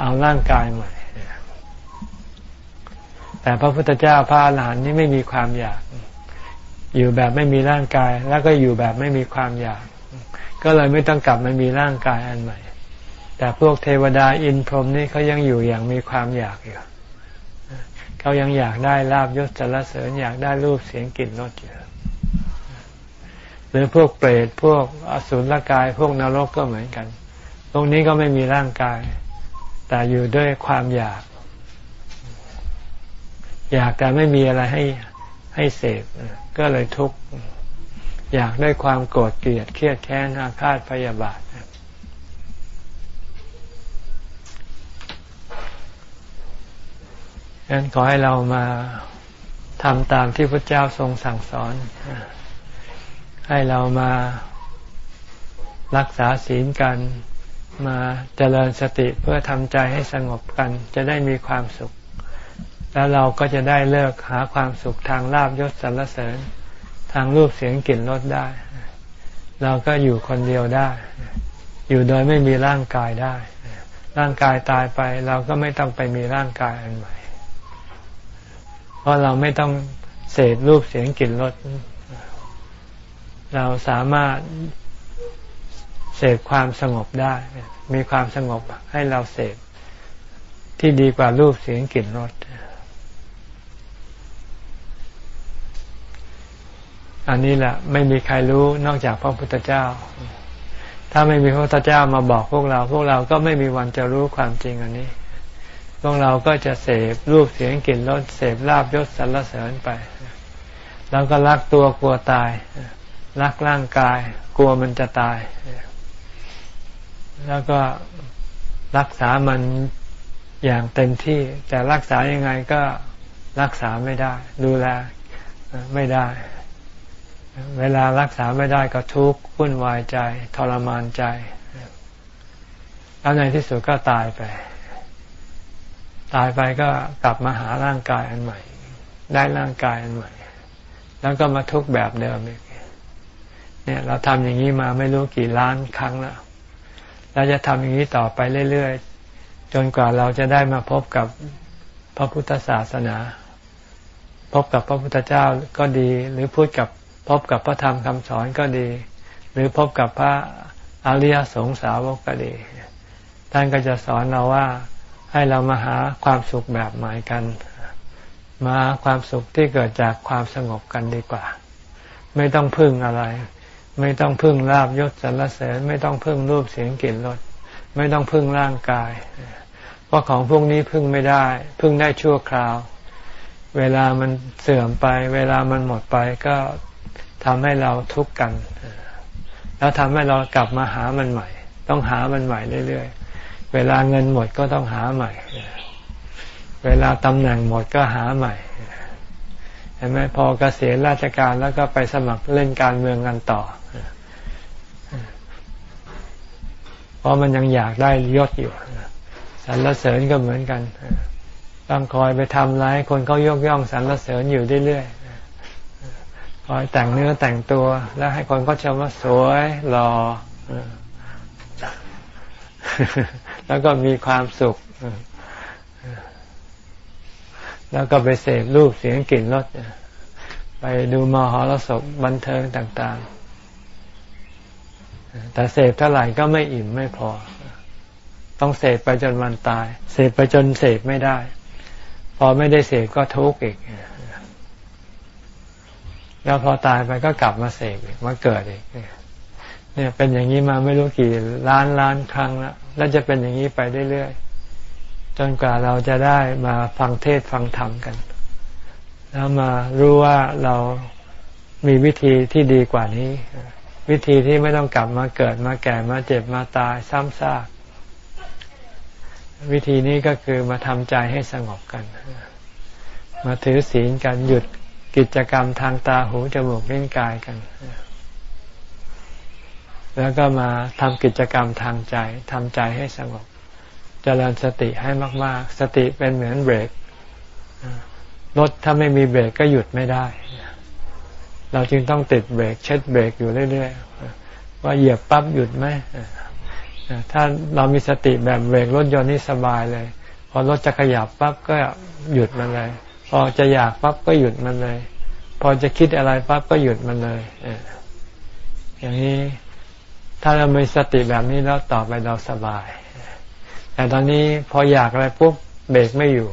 เอาร่างกายใหม่แต่พระพุทธเจ้าพระอรหันต์นี่ไม่มีความอยาก อยู่แบบไม่มีร่างกาย แล้วก็อยู่แบบไม่มีความอยาก ก็เลยไม่ต้องกลับมามีร่างกายอันใหม่ แต่พวกเทวดาอินพรหมนี่เขายังอยู่อย่างมีความอยากอยู่เขายังอยากได้ลาบยศสรรเสริญอยากได้รูปเสียงกลิ่นรสอยู่หรือพวกเปรตพวกอสุรกายพวกนรกก็เหมือนกัน ตรงนี้ก็ไม่มีร่างกาย แต่อยู่ด้วยความอยาก อยากแต่ไม่มีอะไรให้ให้เสพ ก็เลยทุกข์อยากด้วยความโกรธเกลียดเครียดแค้นอาฆาตพยาบาทดังนั้นขอให้เรามาทำตามที่พระเจ้าทรงสั่งสอน ให้เรามารักษาศีลกัน มาเจริญสติเพื่อทำใจให้สงบกัน จะได้มีความสุข แล้วเราก็จะได้เลิกหาความสุขทางลาบยศสรรเสริญ ทางรูปเสียงกลิ่นรสได้ เราก็อยู่คนเดียวได้ อยู่โดยไม่มีร่างกายได้ ร่างกายตายไป เราก็ไม่ต้องไปมีร่างกายอันใหม่ เพราะเราไม่ต้องเสพรูปเสียงกลิ่นรสเราสามารถเสพความสงบได้ มีความสงบให้เราเสพที่ดีกว่ารูปเสียงกลิ่นรส อันนี้แหละไม่มีใครรู้นอกจากพระพุทธเจ้า ถ้าไม่มีพระพุทธเจ้ามาบอกพวกเรา พวกเราก็ไม่มีวันจะรู้ความจริงอันนี้ พวกเราก็จะเสพรูปเสียงกลิ่นรสเสพลาบยศสรรเสริญไป แล้วก็รักตัวกลัวตาย รักร่างกาย กลัวมันจะตาย แล้วก็รักษามันอย่างเต็มที่ แต่รักษายังไงก็รักษาไม่ได้ ดูแลไม่ได้ เวลารักษาไม่ได้ก็ทุกข์วุ่นวายใจ ทรมานใจ แล้วในที่สุดก็ตายไป ตายไปก็กลับมาหาร่างกายอันใหม่ ได้ร่างกายอันใหม่ แล้วก็มาทุกข์แบบเดิมอีกเนี่ย เราทำอย่างนี้มาไม่รู้กี่ล้านครั้งแล้วเราจะทำอย่างนี้ต่อไปเรื่อยๆ จนกว่าเราจะได้มาพบกับพระพุทธศาสนา พบกับพระพุทธเจ้าก็ดี หรือพูดกับ บกับพระธรรมคำสอนก็ดี หรือพบกับพระอริยสงสาวกก็ดี ท่านก็จะสอนเราว่าให้เรามาหาความสุขแบบใหม่กัน มาความสุขที่เกิดจากความสงบกันดีกว่า ไม่ต้องพึ่งอะไร ไม่ต้องพึ่งลาบยศสรรเสริญ ไม่ต้องพึ่งรูปเสียงกลิ่นรสไม่ต้องพึ่งร่างกาย เพราะของพวกนี้พึ่งไม่ได้ พึ่งได้ชั่วคราว เวลามันเสื่อมไป เวลามันหมดไปก็ ทำให้เราทุกข์กัน แล้วทำให้เรากลับมาหามันใหม่ ต้องหามันใหม่เรื่อยๆ เวลาเงินหมดก็ต้องหาใหม่ เวลาตำแหน่งหมดก็หาใหม่เห็นไหมพอเกษียณราชการแล้วก็ไปสมัครเล่นการเมืองกันต่อเพราะมันยังอยากได้ยศอยู่สรรเสริญก็เหมือนกัน ต้องคอยไปทำร้ายคนเขายกย่องสรรเสริญอยู่เรื่อยๆ คอยแต่งเนื้อแต่งตัว แล้วให้คนเขาชมว่าสวยหล่อแล้วก็มีความสุข แล้วก็ไปเสพรูปเสียงกลิ่นรสไปดูมหรสพบันเทิงต่าง ๆ แต่เสพเท่าไหร่ก็ไม่อิ่มไม่พอ ต้องเสพไปจนวันตาย เสพไปจนเสพไม่ได้ พอไม่ได้เสพก็ทุกข์อีก แล้วพอตายไปก็กลับมาเสพอีกมาเกิดอีกเนี่ยเป็นอย่างนี้มาไม่รู้กี่ล้านล้านครั้งแล้วแล้วจะเป็นอย่างนี้ไปเรื่อยๆจนกว่าเราจะได้มาฟังเทศฟังธรรมกัน แล้วมารู้ว่าเรามีวิธีที่ดีกว่านี้ วิธีที่ไม่ต้องกลับมาเกิดมาแก่มาเจ็บมาตายซ้ำซากวิธีนี้ก็คือมาทำใจให้สงบกัน มาถือศีลกันหยุด กิจกรรมทางตาหูจมูกลิ้นกายกัน แล้วก็มาทำกิจกรรมทางใจทำใจให้สงบจเจริญสติให้มาก ๆ สติเป็นเหมือนเบรกรถถ้าไม่มีเบรกก็หยุดไม่ได้ เราจึงต้องติดเบรกเช็ดเบรกอยู่เรื่อย ๆ ว่าเหยียบปั๊บหยุดไหมถ้าเรามีสติแบบเบรกรถยนต์นี่สบายเลย พอรถจะขยับปั๊บก็หยุดมันเลย พอจะอยากปั๊บก็หยุดมันเลย พอจะคิดอะไรปั๊บก็หยุดมันเลยอย่างนี้ถ้าเรามีสติแบบนี้แล้วต่อไปเราสบาย แต่ตอนนี้พออยากอะไรปุ๊บเบรกไม่อยู่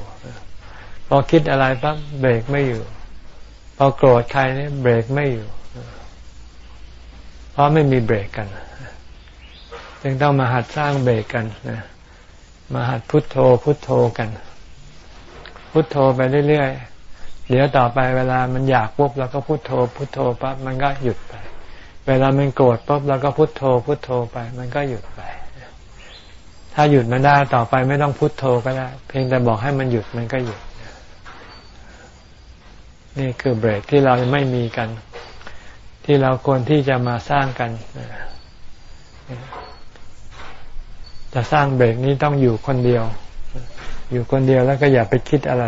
พอคิดอะไรปั๊บเบรกไม่อยู่ พอโกรธใครนี่เบรกไม่อยู่ เพราะไม่มีเบรกกันจึงต้องมาหัดสร้างเบรกกันนะมาหัดพุทโธพุทโธกัน พุทโธไปเรื่อยๆ เดี๋ยวต่อไปเวลามันอยากปุ๊บเราก็พุทโธ พุทโธปั๊บมันก็หยุดไป เวลามันโกรธปุ๊บเราก็พุโทโธ พุโทโธไป มันก็หยุดไป ถ้าหยุดมันได้ต่อไปไม่ต้องพุโทโธก็ได้ เพียงแต่บอกให้มันหยุดมันก็หยุด นี่คือเบรกที่เราไม่มีกัน ที่เราควรที่จะมาสร้างกันจะสร้างเบรกนี้ต้องอยู่คนเดียว อยู่คนเดียวแล้วก็อย่าไปคิดอะไร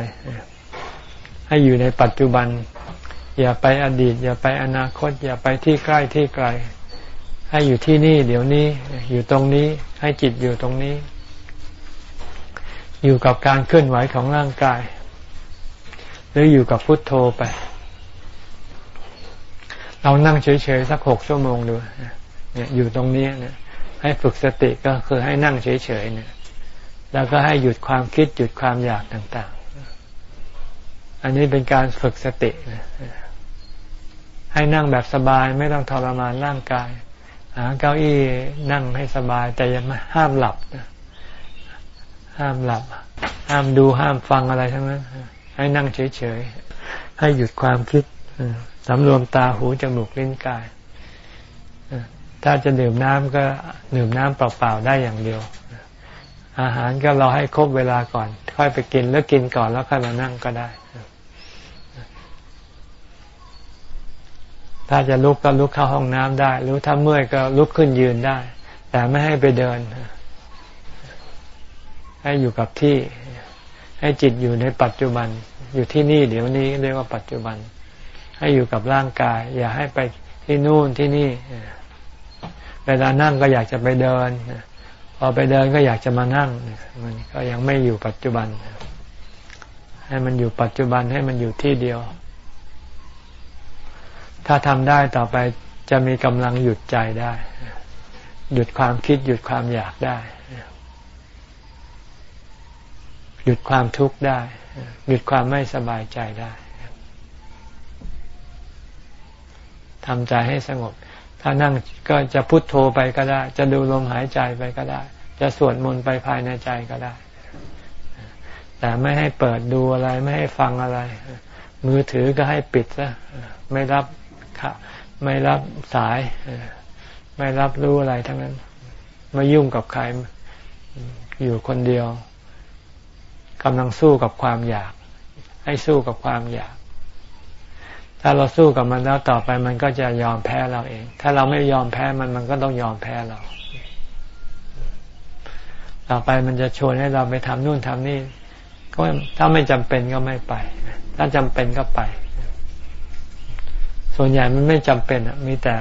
ให้อยู่ในปัจจุบัน อย่าไปอดีต อย่าไปอนาคต อย่าไปที่ใกล้ที่ไกล ให้อยู่ที่นี่ เดี๋ยวนี้ อยู่ตรงนี้ ให้จิตอยู่ตรงนี้ อยู่กับการเคลื่อนไหวของร่างกาย หรืออยู่กับพุทโธไป เรานั่งเฉยๆสักหกชั่วโมงดูเนี่ยอยู่ตรงนี้เนี่ยให้ฝึกสติก็คือให้นั่งเฉยๆเนี่ย แล้วก็ให้หยุดความคิดหยุดความอยากต่างๆ อันนี้เป็นการฝึกสติให้นั่งแบบสบายไม่ต้องทรมานร่างกาย หาเก้าอี้นั่งให้สบายแต่อย่ามาห้ามหลับห้ามหลับ ห้ามดูห้ามฟังอะไรทั้งนั้นให้นั่งเฉยๆให้หยุดความคิดสำรวมตาหูจมูกลิ้นกายถ้าจะดื่มน้ำก็ดื่มน้ำเปล่าๆได้อย่างเดียว อาหารก็รอให้ครบเวลาก่อน ค่อยไปกินแล้วกินก่อนแล้วค่อยมานั่งก็ได้ ถ้าจะลุกก็ลุกเข้าห้องน้ำได้ หรือถ้าเมื่อยก็ลุกขึ้นยืนได้ แต่ไม่ให้ไปเดิน ให้อยู่กับที่ ให้จิตอยู่ในปัจจุบัน อยู่ที่นี่เดี๋ยวนี้เรียกว่าปัจจุบัน ให้อยู่กับร่างกาย อย่าให้ไปที่นู่นที่นี่ เวลานั่งก็อยากจะไปเดิน อไปเดินก็อยากจะมานั่ง มันก็ยังไม่อยู่ปัจจุบัน ให้มันอยู่ปัจจุบันให้มันอยู่ที่เดียว ถ้าทำได้ต่อไปจะมีกำลังหยุดใจได้ หยุดความคิด หยุดความอยากได้ หยุดความทุกข์ได้ หยุดความไม่สบายใจได้ทำใจให้สงบ ถ้านั่งก็จะพุโทโธไปก็ได้ จะดูลมหายใจไปก็ได้ จะสวดมนต์ไปภายในใจก็ได้ แต่ไม่ให้เปิดดูอะไรไม่ให้ฟังอะไร มือถือก็ให้ปิดซะไม่รับไม่รับสาย ไม่รับรู้อะไรทั้งนั้น ไม่ยุ่งกับใครอยู่คนเดียวกำลังสู้กับความอยาก ให้สู้กับความอยาก ถ้าเราสู้กับมันแล้วต่อไปมันก็จะยอมแพ้เราเอง ถ้าเราไม่ยอมแพ้มันมันก็ต้องยอมแพ้เรา ต่อไปมันจะชวนให้เราไปทำนู่นทำนี่ ก็ถ้าไม่จำเป็นก็ไม่ไป ถ้าจำเป็นก็ไป ส่วนใหญ่มันไม่จำเป็นอะ มีแต่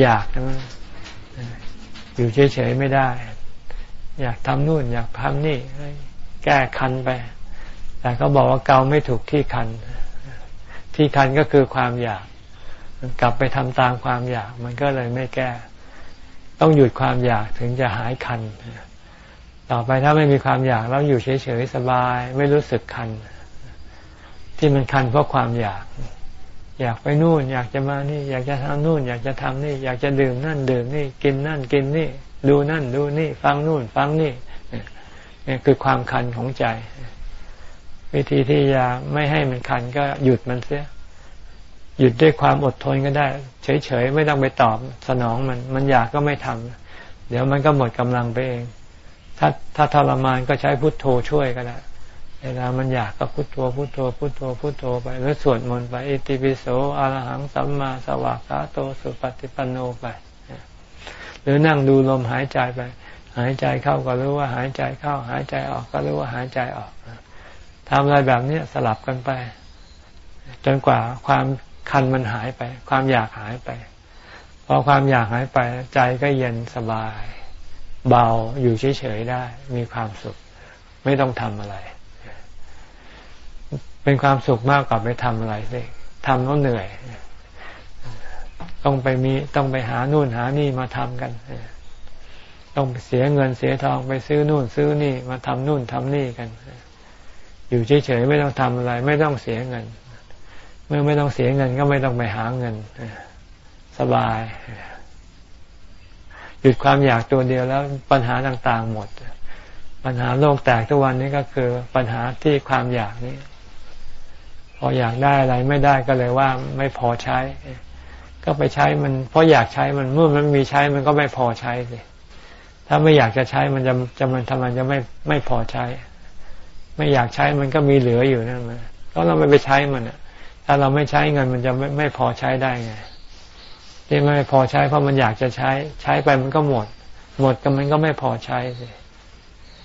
อยากนะอยู่เฉยๆไม่ได้ อยากทำนู่น อยากทำนี่ แก้คันไป แต่เขาบอกว่าเกาไม่ถูกที่คัน ที่คันก็คือความอยากกลับไปทำตามความอยาก มันก็เลยไม่แก้ ต้องหยุดความอยากถึงจะหายคัน ต่อไปถ้าไม่มีความอยากแล้วอยู่เฉยๆสบาย ไม่รู้สึกคัน ที่มันคันเพราะความอยาก อยากไปนู่น อยากจะมานี่ อยากจะทำนู่น อยากจะทำนี่ อยากจะดื่มนั่นดื่มนี่ กินนั่นกินนี่ ดูนั่นดูนี่ ฟังนู่น ฟังนี่นี่คือความคันของใจ วิธีที่จะไม่ให้มันคันก็หยุดมันเสีย หยุดด้วยความอดทนก็ได้ เฉยๆ ไม่ต้องไปตอบสนองมัน มันอยากก็ไม่ทำเดี๋ยวมันก็หมดกำลังไปเอง ถ้าถ้าทรมานก็ใช้พุทโธช่วยก็ได้เวลามันอยากก็พุทโธพุทโธพุทโธพุทโธไปหรือสวดมนต์ไปอิติปิโสอรหังสัมมาสวากาโตสุปฏิปันโนไป หรือนั่งดูลมหายใจไป หายใจเข้าก็รู้ว่าหายใจเข้า หายใจออกก็รู้ว่าหายใจออก ทำอะไรแบบนี้สลับกันไป จนกว่าความคันมันหายไป ความอยากหายไป พอความอยากหายไป ใจก็เย็นสบาย เบาอยู่เฉยๆได้ มีความสุข ไม่ต้องทำอะไร เป็นความสุขมากกว่าไปทำอะไรสิทำแล้วเหนื่อย ต้องไปมีต้องไปหานู่นหานี่มาทำกันต้องเสียเงินเสียทองไปซื้อนู่นซื้อนี่มาทำนู่นทำนี่กัน อยู่เฉยๆไม่ต้องทำอะไร ไม่ต้องเสียเงิน เมื่อไม่ต้องเสียเงินก็ไม่ต้องไปหาเงิน สบาย หยุดความอยากตัวเดียวแล้วปัญหาต่างๆหมด ปัญหาโลกแตกทุกวันนี้ก็คือปัญหาที่ความอยากนี้พออยากได้อะไรไม่ได้ก็เลยว่าไม่พอใช้ ก็ไปใช้มันเพราะอยากใช้มันเมื่อมันมีใช้มันก็ไม่พอใช้สิถ้าไม่อยากจะใช้มันจะจะมันทำไมจะไม่ไม่พอใช้ ไม่อยากใช้มันก็มีเหลืออยู่นั่นมันก็เราไม่ไปใช้มันอะถ้าเราไม่ใช้เงินมันจะไม่ไม่พอใช้ได้ไงที่ไม่พอใช้เพราะมันอยากจะใช้ ใช้ไปมันก็หมด หมดก็มันก็ไม่พอใช้สิ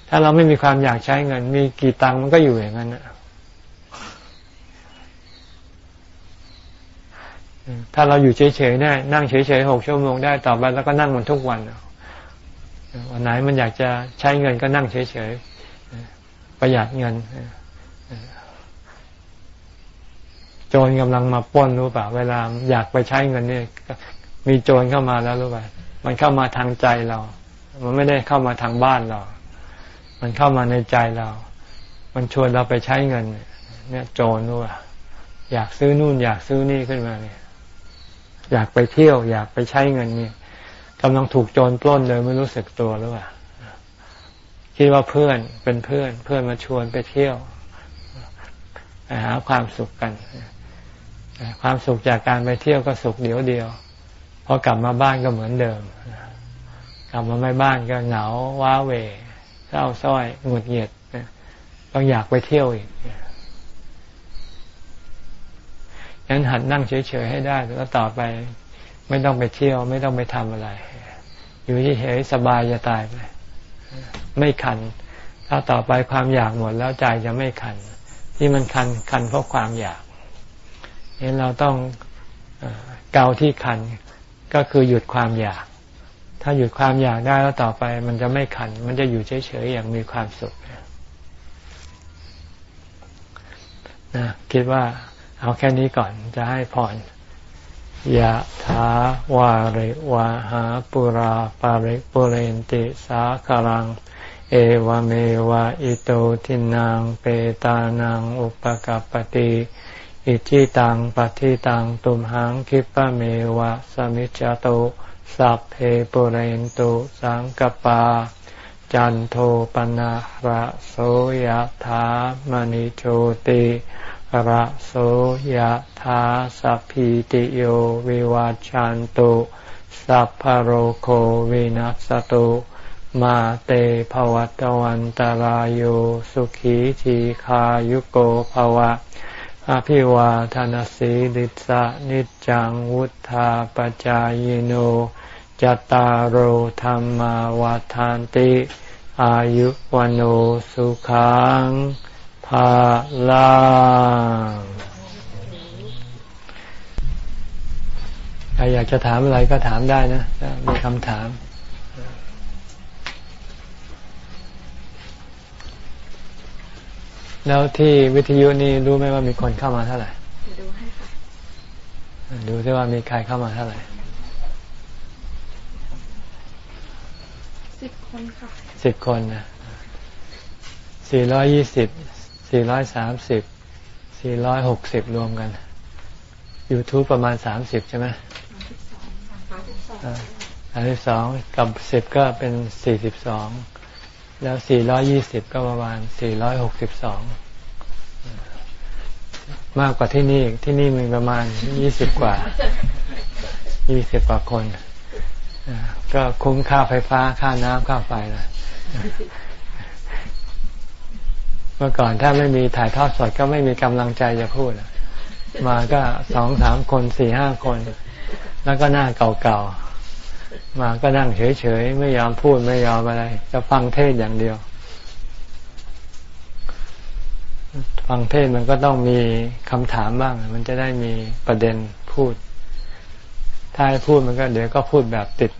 ถ้าเราไม่มีความอยากใช้เงิน มีกี่ตังค์มันก็อยู่อย่างนั้นถ้าเราอยู่เฉยๆได้นั่งเฉยๆหกชั่วโมงได้ต่อไปแล้วก็นั่งมันทุกวันวันไหนมันอยากจะใช้เงินก็นั่งเฉยๆ ประหยัดเงินโจรกำลังมาป้นรู้ป่ะเวลาอยากไปใช้เงินเนี่ยมีโจรเข้ามาแล้วรู้ป่ะมันเข้ามาทางใจเรา มันไม่ได้เข้ามาทางบ้านเรา มันเข้ามาในใจเรา มันชวนเราไปใช้เงิน เนี่ยโจรรู้ป่ะอยากซื้อนู่น อยากซื้อนี่ขึ้นมาเนี่ย อยากไปเที่ยว อยากไปใช้เงินเนี่ยกำลังถูกโจรปล้นเลยไม่รู้สึกตัวหรือเปล่า คิดว่าเพื่อนเป็นเพื่อน เพื่อนมาชวนไปเที่ยวไปหาความสุขกัน ความสุขจากการไปเที่ยวก็สุขเดียวเดียวพอกลับมาบ้านก็เหมือนเดิม กลับมาไม่บ้านก็เหงาว้าเวเศร้าส้อยหงุดหงิดต้องอยากไปเที่ยวอีกฉะนั้นหัดนั่งเฉยๆให้ได้แล้วต่อไป ไม่ต้องไปเที่ยว ไม่ต้องไปทำอะไร อยู่เฉยๆสบายจะตายไป ไม่คัน ถ้าต่อไปความอยากหมดแล้วใจจะไม่คัน ที่มันคันคันเพราะความอยากเห็นเราต้องเกาที่คันก็คือหยุดความอยาก ถ้าหยุดความอยากได้แล้วต่อไป มันจะไม่คัน มันจะอยู่เฉยๆอย่างมีความสุขนะคิดว่าเอาแค่นี้ก่อนจะให้พรยะถาวาริวาหาปุราปาริปุเรนติสาคารัง เอวเมวะอิโตทินังเปตานังอุปกัปติอิทิตังปฏิตังตุมหังคิปะเมวะสมิจจโตสัพเพปุเรนตุสังกปา จันโทปนะระโสยธามณิโชติระโสยธาสัพพิติโยวิวาจันตุสัพพโรโควินัสตุ มาเตภวัตวันตารโยสุขีทีขายุโกภวะ อภิวาทานสีลิสะนิจังวุธาปจายโนจตารโธรรมวาทานติ อายุวันโอสุขังภาลางใครอยากจะถามอะไรก็ถามได้นะ มีคำถาม แล้วที่วิทยุนี่รู้ไหมว่ามีคนเข้ามาเท่าไหร่ดูให้ค่ะดูซิว่ามีใครเข้ามาเท่าไหร่สิบคนค่ะสิบคนนะสี่ร้อยยี่สิบสี่ร้อยสามสิบสี่ร้อยหกสิบรวมกัน YouTube ประมาณสามสิบใช่ไหมสามสิบสองสามสิบสองกับสิบก็เป็นสี่สิบสอง แล้วสี่ร้อยี่สิบก็ประมาณสี่ร้อยหกสิบสองมากกว่าที่นี่อีกที่นี่มีประมาณยี่สิบกว่ายี่สิบกว่าคน ก็คุ้มค่าไฟฟ้า ค่าน้ำค่าไฟนะเมื่อก่อนถ้าไม่มีถ่ายทอดสดก็ไม่มีกำลังใจจะพูดอะมาก็สองสามคนสี่ห้าคน แล้วก็หน้าเก่าๆ มาก็นั่งเฉยๆไม่ยอมพูดไม่ยอมอะไรจะฟังเทศอย่างเดียว ฟังเทศมันก็ต้องมีคำถามบ้าง มันจะได้มีประเด็นพูด ถ้าให้พูดมันก็เดี๋ยวก็พูดแบบติด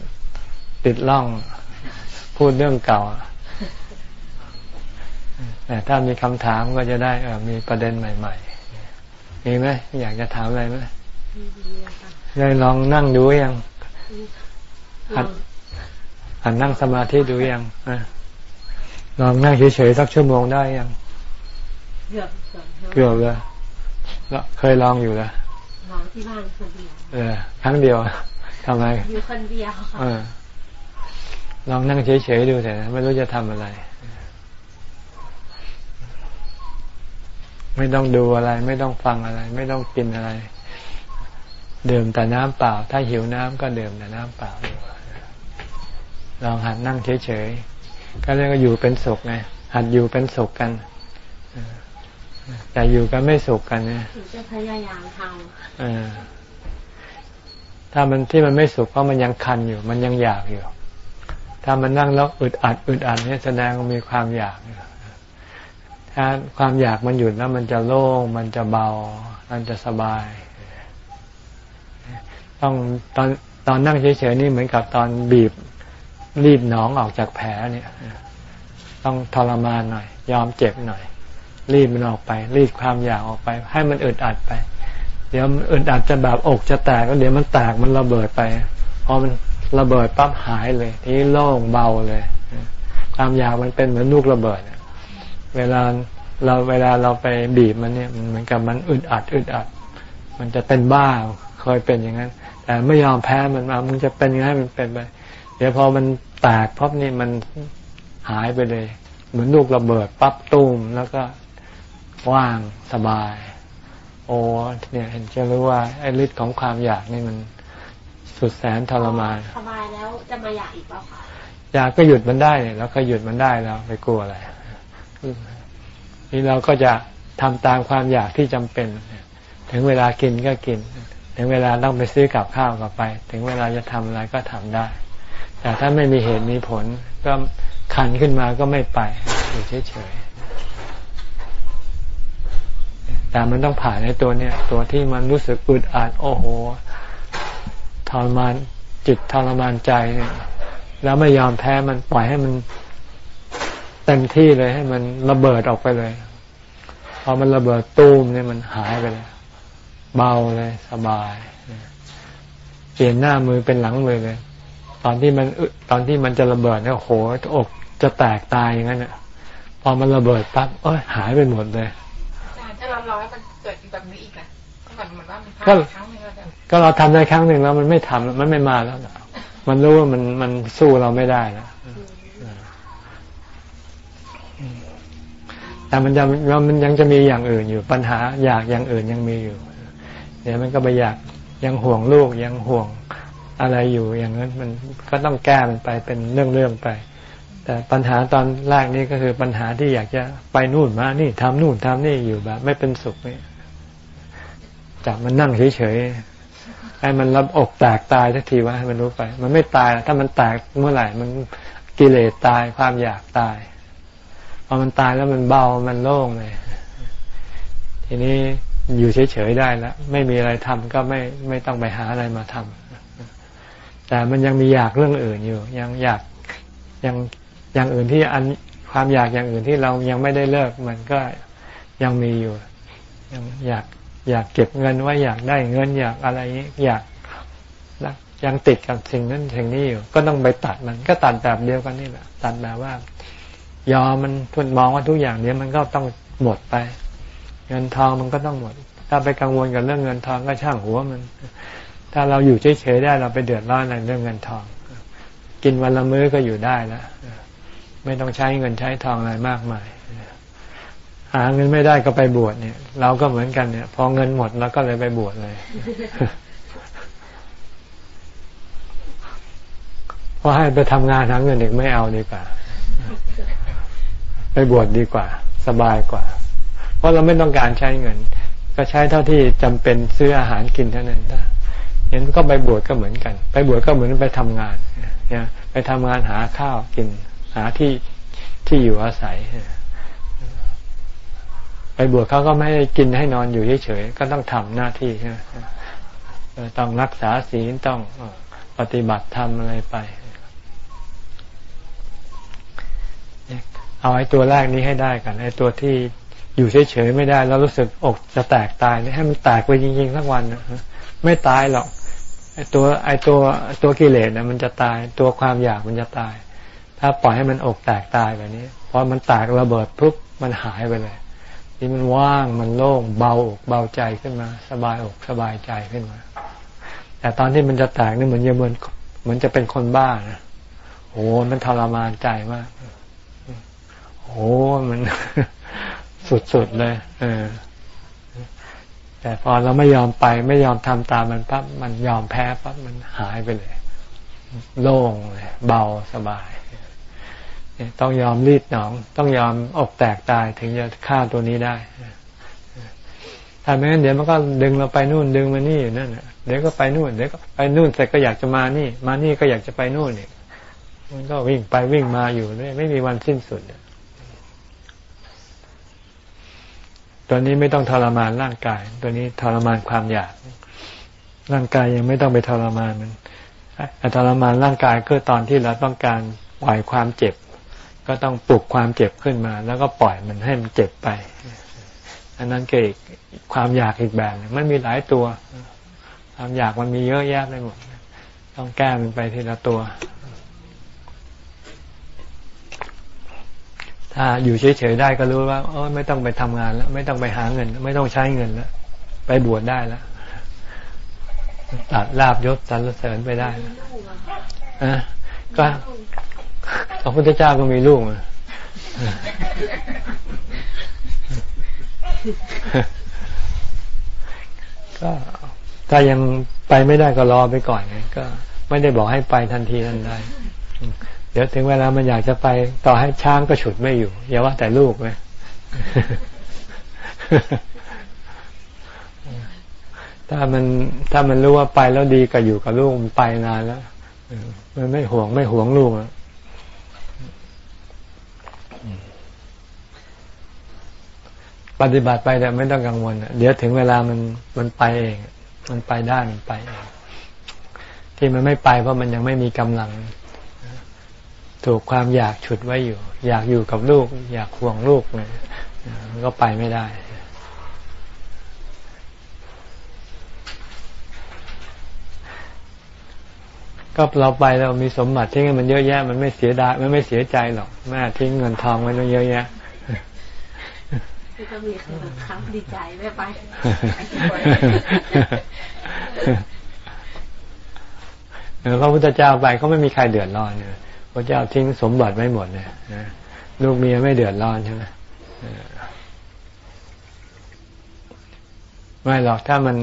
ติดล่อง พูดเรื่องเก่าแต่ถ้ามีคำถามก็จะได้เออมีประเด็นใหม่ ๆ มีไหมอยากจะถามอะไรไหมดีค่ะได้ลองนั่งดูยัง หัดลองหัดนั่งสมาธิดูยังอะลองนั่งเฉยๆสักชั่วโมงได้ยังเกือบเกือบเกือบเลยแล้วเคยลองอยู่แล้วลองที่บ้านคนเดียวเออครั้งเดียวทำไมอยู่คนเดียวค่ะเออลองนั่งเฉยๆดูแต่ไม่รู้จะทำอะไร ไม่ต้องดูอะไร ไม่ต้องฟังอะไร ไม่ต้องกินอะไรดื่มแต่น้ำเปล่า ถ้าหิวน้ำก็ดื่มแต่น้ำเปล่าดีกว่า ลองหัดนั่งเฉยๆก็เรียกว่าอยู่เป็นสุขไงหัดอยู่เป็นสุขกันเออแต่อยู่กันไม่สุขกันเนี่ยถึงจะพยายามทเออถ้ามันที่มันไม่สุขเพราะมันยังคันอยู่ มันยังอยากอยู่ ถ้ามันนั่งแล้วอึดอัดอึดอัดเนี่ยแสดงว่ามีความอยากอยู่ถ้าความอยากมันหยุดแล้ว มันจะโล่ง มันจะเบา มันจะสบาย ต้องตอนตอนนั่งเฉยๆนี่เหมือนกับตอนบีบ รีบหนองออกจากแผลเนี่ย ต้องทรมานหน่อย ยอมเจ็บหน่อย รีบมันออกไป รีบความอยากออกไป ให้มันอึดอัดไป เดี๋ยวมันอึดอัดจะแบบอกจะแตกก็เดี๋ยวมันแตกมันระเบิดไปพอมันระเบิดปั๊บหายเลยทีนี้โล่งเบาเลย ความอยากมันเป็นเหมือนลูกระเบิดเวลาเราเวลาเราไปบีบมันเนี่ยมันเหมือนกับมันอึดอัดอึดอัด มันจะเป็นบ้าเคยเป็นอย่างนั้น แต่ไม่ยอมแพ้มันมามึงจะเป็นยังไงมันเป็นไปเดี๋ยวพอมัน แตกปั๊บนี่มันหายไปเลย เหมือนลูกระเบิดปั๊บตุ้มแล้วก็ว่างสบาย โอ้เนี่ยเห็นจะรู้ว่าไอ้ฤทธิ์ของความอยากนี่มันสุดแสนทรมานำสบายแล้วจะมาอยากอีกเปล่าคะอยากก็หยุดมันได้เนี่ยแล้วก็หยุดมันได้แล้วไปกลัวอะไรนี่เราก็จะทำตามความอยากที่จำเป็น ถึงเวลากินก็กิน ถึงเวลาต้องไปซื้อกับข้าวก็ไป ถึงเวลาจะทำอะไรก็ทำได้ แต่ถ้าไม่มีเหตุมีผล ก็คันขึ้นมาก็ไม่ไปอยู่เฉยๆแต่มันต้องผ่านในตัวเนี้ยตัวที่มันรู้สึกอึดอัดโอ้โหทรมานจิตทรมานใจเนี่ย แล้วไม่ยอมแพ้มันปล่อยให้มันเต็มที่เลยให้มันระเบิดออกไปเลยพอมันระเบิดตูมเนี่ยมันหายไปเลยเบาเลยสบาย เปลี่ยนหน้ามือเป็นหลังมือเลย ตอนที่มันอึตอนที่มันจะระเบิดเนี่ยโอ้โหอกจะแตกตายอย่างนั้นเนี่ยพอมันระเบิดปั๊บเอ้ยหายไปหมดเลยอาจารย์ถ้าเรารอให้มันเกิดอีกแบบนี้อีกอะก็เหมือนเหมือนว่ามันพลาก็ดครั้งหนึงแล้วจะก็เราทำได้ครั้งหนึ่งแล้วมันไม่ทำมันไม่มาแล้วนะมันรู้ว่ามันมันสู้เราไม่ได้แล้วแต่มันจะมันยังจะมีอย่างอื่นอยู่ปัญหาอยากอย่างอื่นยังมีอยู่ เดี๋ยวมันก็ไปอยากยังห่วงลูกยังห่วง อะไรอยู่อย่างนั้นมันก็ต้องแก้มันไปเป็นเรื่องๆไป แต่ปัญหาตอนแรกนี้ก็คือปัญหาที่อยากจะไปนู่นมานี่ทำนู่นทำนี่อยู่แบบ ไม่เป็นสุขนี่จับมันนั่งเฉยๆให้มันรับอกแตกตายทักทีว่าให้มันรู้ไป มันไม่ตายถ้ามันแตกเมื่อไหร่มันกิเลสตายความอยากตายพอมันตายแล้วมันเบามันโล่งเลยทีนี้อยู่เฉยๆได้แล้วไม่มีอะไรทำก็ไม่ไม่ต้องไปหาอะไรมาทำ แต่มันยังมีอยากเรื่องอื่นอยู่ ยังอยากยังอย่างอื่นที่อันความอยากอย่างอื่นที่เรายังไม่ได้เลิกมันก็ยังมีอยู่ ยังอยากอยากเก็บเงินไว้อยากได้เงินอยากอะไรอยากยังติดกับสิ่งนั้นสิ่งนี้อยู่ ก็ต้องไปตัดมันก็ตัดแบบเดียวกันนี่แหละ ตัดแบบว่า ยอมมันทุนมองว่าทุกอย่างเนี้ยมันก็ต้องหมดไป เงินทองมันก็ต้องหมด ถ้าไปกังวลกับเรื่องเงินทองก็ช่างหัวมัน ถ้าเราอยู่เฉยๆได้เราไปเดือดร้อนในเรื่องเงินทอง กินวันละมื้อก็อยู่ได้แล้วไม่ต้องใช้เงินใช้ทองอะไรมากมายหาเงินไม่ได้ก็ไปบวชเนี่ย เราก็เหมือนกันเนี่ย พอเงินหมดเราก็เลยไปบวชเลยพอให้ไปทำงานหาเงินอีกไม่เอาดีกว่า ไปบวชดดีกว่า สบายกว่า เพราะเราไม่ต้องการใช้เงิน ก็ใช้เท่าที่จำเป็นซื้ออาหารกินเท่านั้นถ้า เห็นก็ไปบวชก็เหมือนกัน ไปบวชก็เหมือนไปทำงานเนี่ยไปทำงานหาข้าวกินหาที่ที่อยู่อาศัย ไปบวชเขาก็ไม่ให้กินให้นอนอยู่เฉยๆก็ต้องทำหน้าที่ต้องรักษาศีลต้องปฏิบัติธรรมอะไรไปเอาไอ้ตัวแรกนี้ให้ได้กันไอ้ตัวที่อยู่เฉยๆไม่ได้ แล้วรู้สึกอกจะแตกตายให้มันแตกไปจริงๆสักวันนะไม่ตายหรอก ไอตัวไอตัวตัวกิเลสนะมันจะตายตัวความอยากมันจะตาย ถ้าปล่อยให้มันอกแตกตายแบบนี้พอมันแตกระเบิดปุ๊บมันหายไปเลยที่มันว่างมันโล่งเบาอกเบาใจขึ้นมา สบายอกสบายใจขึ้นมา แต่ตอนที่มันจะแตกนี่เหมือนจะเหมือนเหมือนจะเป็นคนบ้านะโอ้มันทรมานใจมากโอ้มันสุดๆเลย เออ แต่พอเราไม่ยอมไปไม่ยอมทำตามมันปั๊บมันยอมแพ้ปั๊บมันหายไปเลย โล่งเลยเบาสบาย ต้องยอมรีดหนอง ต้องยอมอกแตกตายถึงจะฆ่าตัวนี้ได้ถ้าไม่งั้นเดี๋ยวมันก็ดึงเราไปนู่นดึงมานี่อยู่นั่นเดี๋ยวก็ไปนู่นเดี๋ยวก็ไปนู่นเสร็จก็อยากจะมานี่ มานี่ก็อยากจะไปนู่นนี่มันก็วิ่งไปวิ่งมาอยู่ไม่ไม่มีวันสิ้นสุด ตัวนี้ไม่ต้องทรมานร่างกาย ตัวนี้ทรมานความอยาก ร่างกายยังไม่ต้องไปทรมานมันทรมานร่างกายก็ตอนที่เราต้องการปล่อยความเจ็บ ก็ต้องปลุกความเจ็บขึ้นมา แล้วก็ปล่อยมันให้มันเจ็บไปอันนั้นเกิดความอยากอีกแบบมันมีหลายตัว ความอยากมันมีเยอะแยะไปหมด ต้องแก้มันไปทีละตัว ถ้าอยู่เฉยๆได้ก็รู้ว่าโอ้ไม่ต้องไปทำงานแล้ว ไม่ต้องไปหาเงิน ไม่ต้องใช้เงินแล้วไปบวชได้แล้วตัดลาบยศสรรเสริญไปได้อะก็พระพุทธเจ้าก็มีลูกอะก็ถ้ายังไปไม่ได้ก็รอไปก่อนก็ไม่ได้บอกให้ไปทันทีทันใด ดี๋ยวถึงเวลามันอยากจะไปต่อให้ช้างก็ฉุดไม่อยู่ อย่าว่าแต่ลูกเลยถ้ามันถ้ามันรู้ว่าไปแล้วดีก็อยู่กับลูกมันไปนานแล้วมันไม่ห่วงไม่ห่วงลูกแล้วปฏิบัติไปแต่ไม่ต้องกังวลเดี๋ยวถึงเวลามันมันไปเอง มันไปได้มันไปเองที่มันไม่ไปเพราะมันยังไม่มีกำลัง ถูกความอยากฉุดไว้อยู่ อยากอยู่กับลูก อยากห่วงลูกเนี่ยมันก็ไปไม่ได้ ก็เราไปเรามีสมบัติที่มันเยอะแยะ มันไม่เสียดายมันไม่เสียใจหรอกแม่ทิ้งเงินทองไว้เยอะแยะก็มีครับดีใจไม่ไปพระพุทธเจ้าไปก็ไม่มีใครเดือดร้อนเนี่ยพ ระเจ้าทิ้งสมบัติไม่หมดเนี่ยลูกเมียไม่เดือดร้อนใช่ไหมไม่หรอกถ้ามัน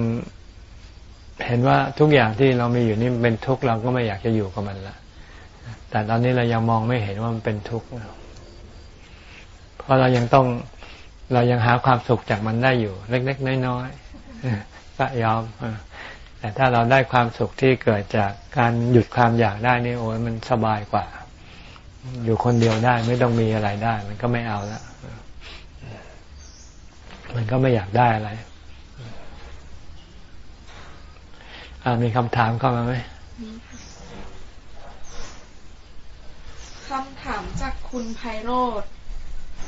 เห็นว่าทุกอย่างที่เรามีอยู่นี่เป็นทุกข์เราก็ไม่อยากจะอยู่กับมันละแต่ตอนนี้เรายังมองไม่เห็นว่ามันเป็นทุกข์เพราะเรายังต้องเรายังหาความสุขจากมันได้อยู่ เล็กๆน้อยๆก็ยอมแต่ถ้าเราได้ความสุขที่เกิดจากการหยุดความอยากได้นี่โอ้ยมันสบายกว่า อยู่คนเดียวได้ ไม่ต้องมีอะไรได้ มันก็ไม่เอาแล้วมันก็ไม่อยากได้อะไรมีคำถามเข้ามาไหมคำถามจากคุณไพโรธ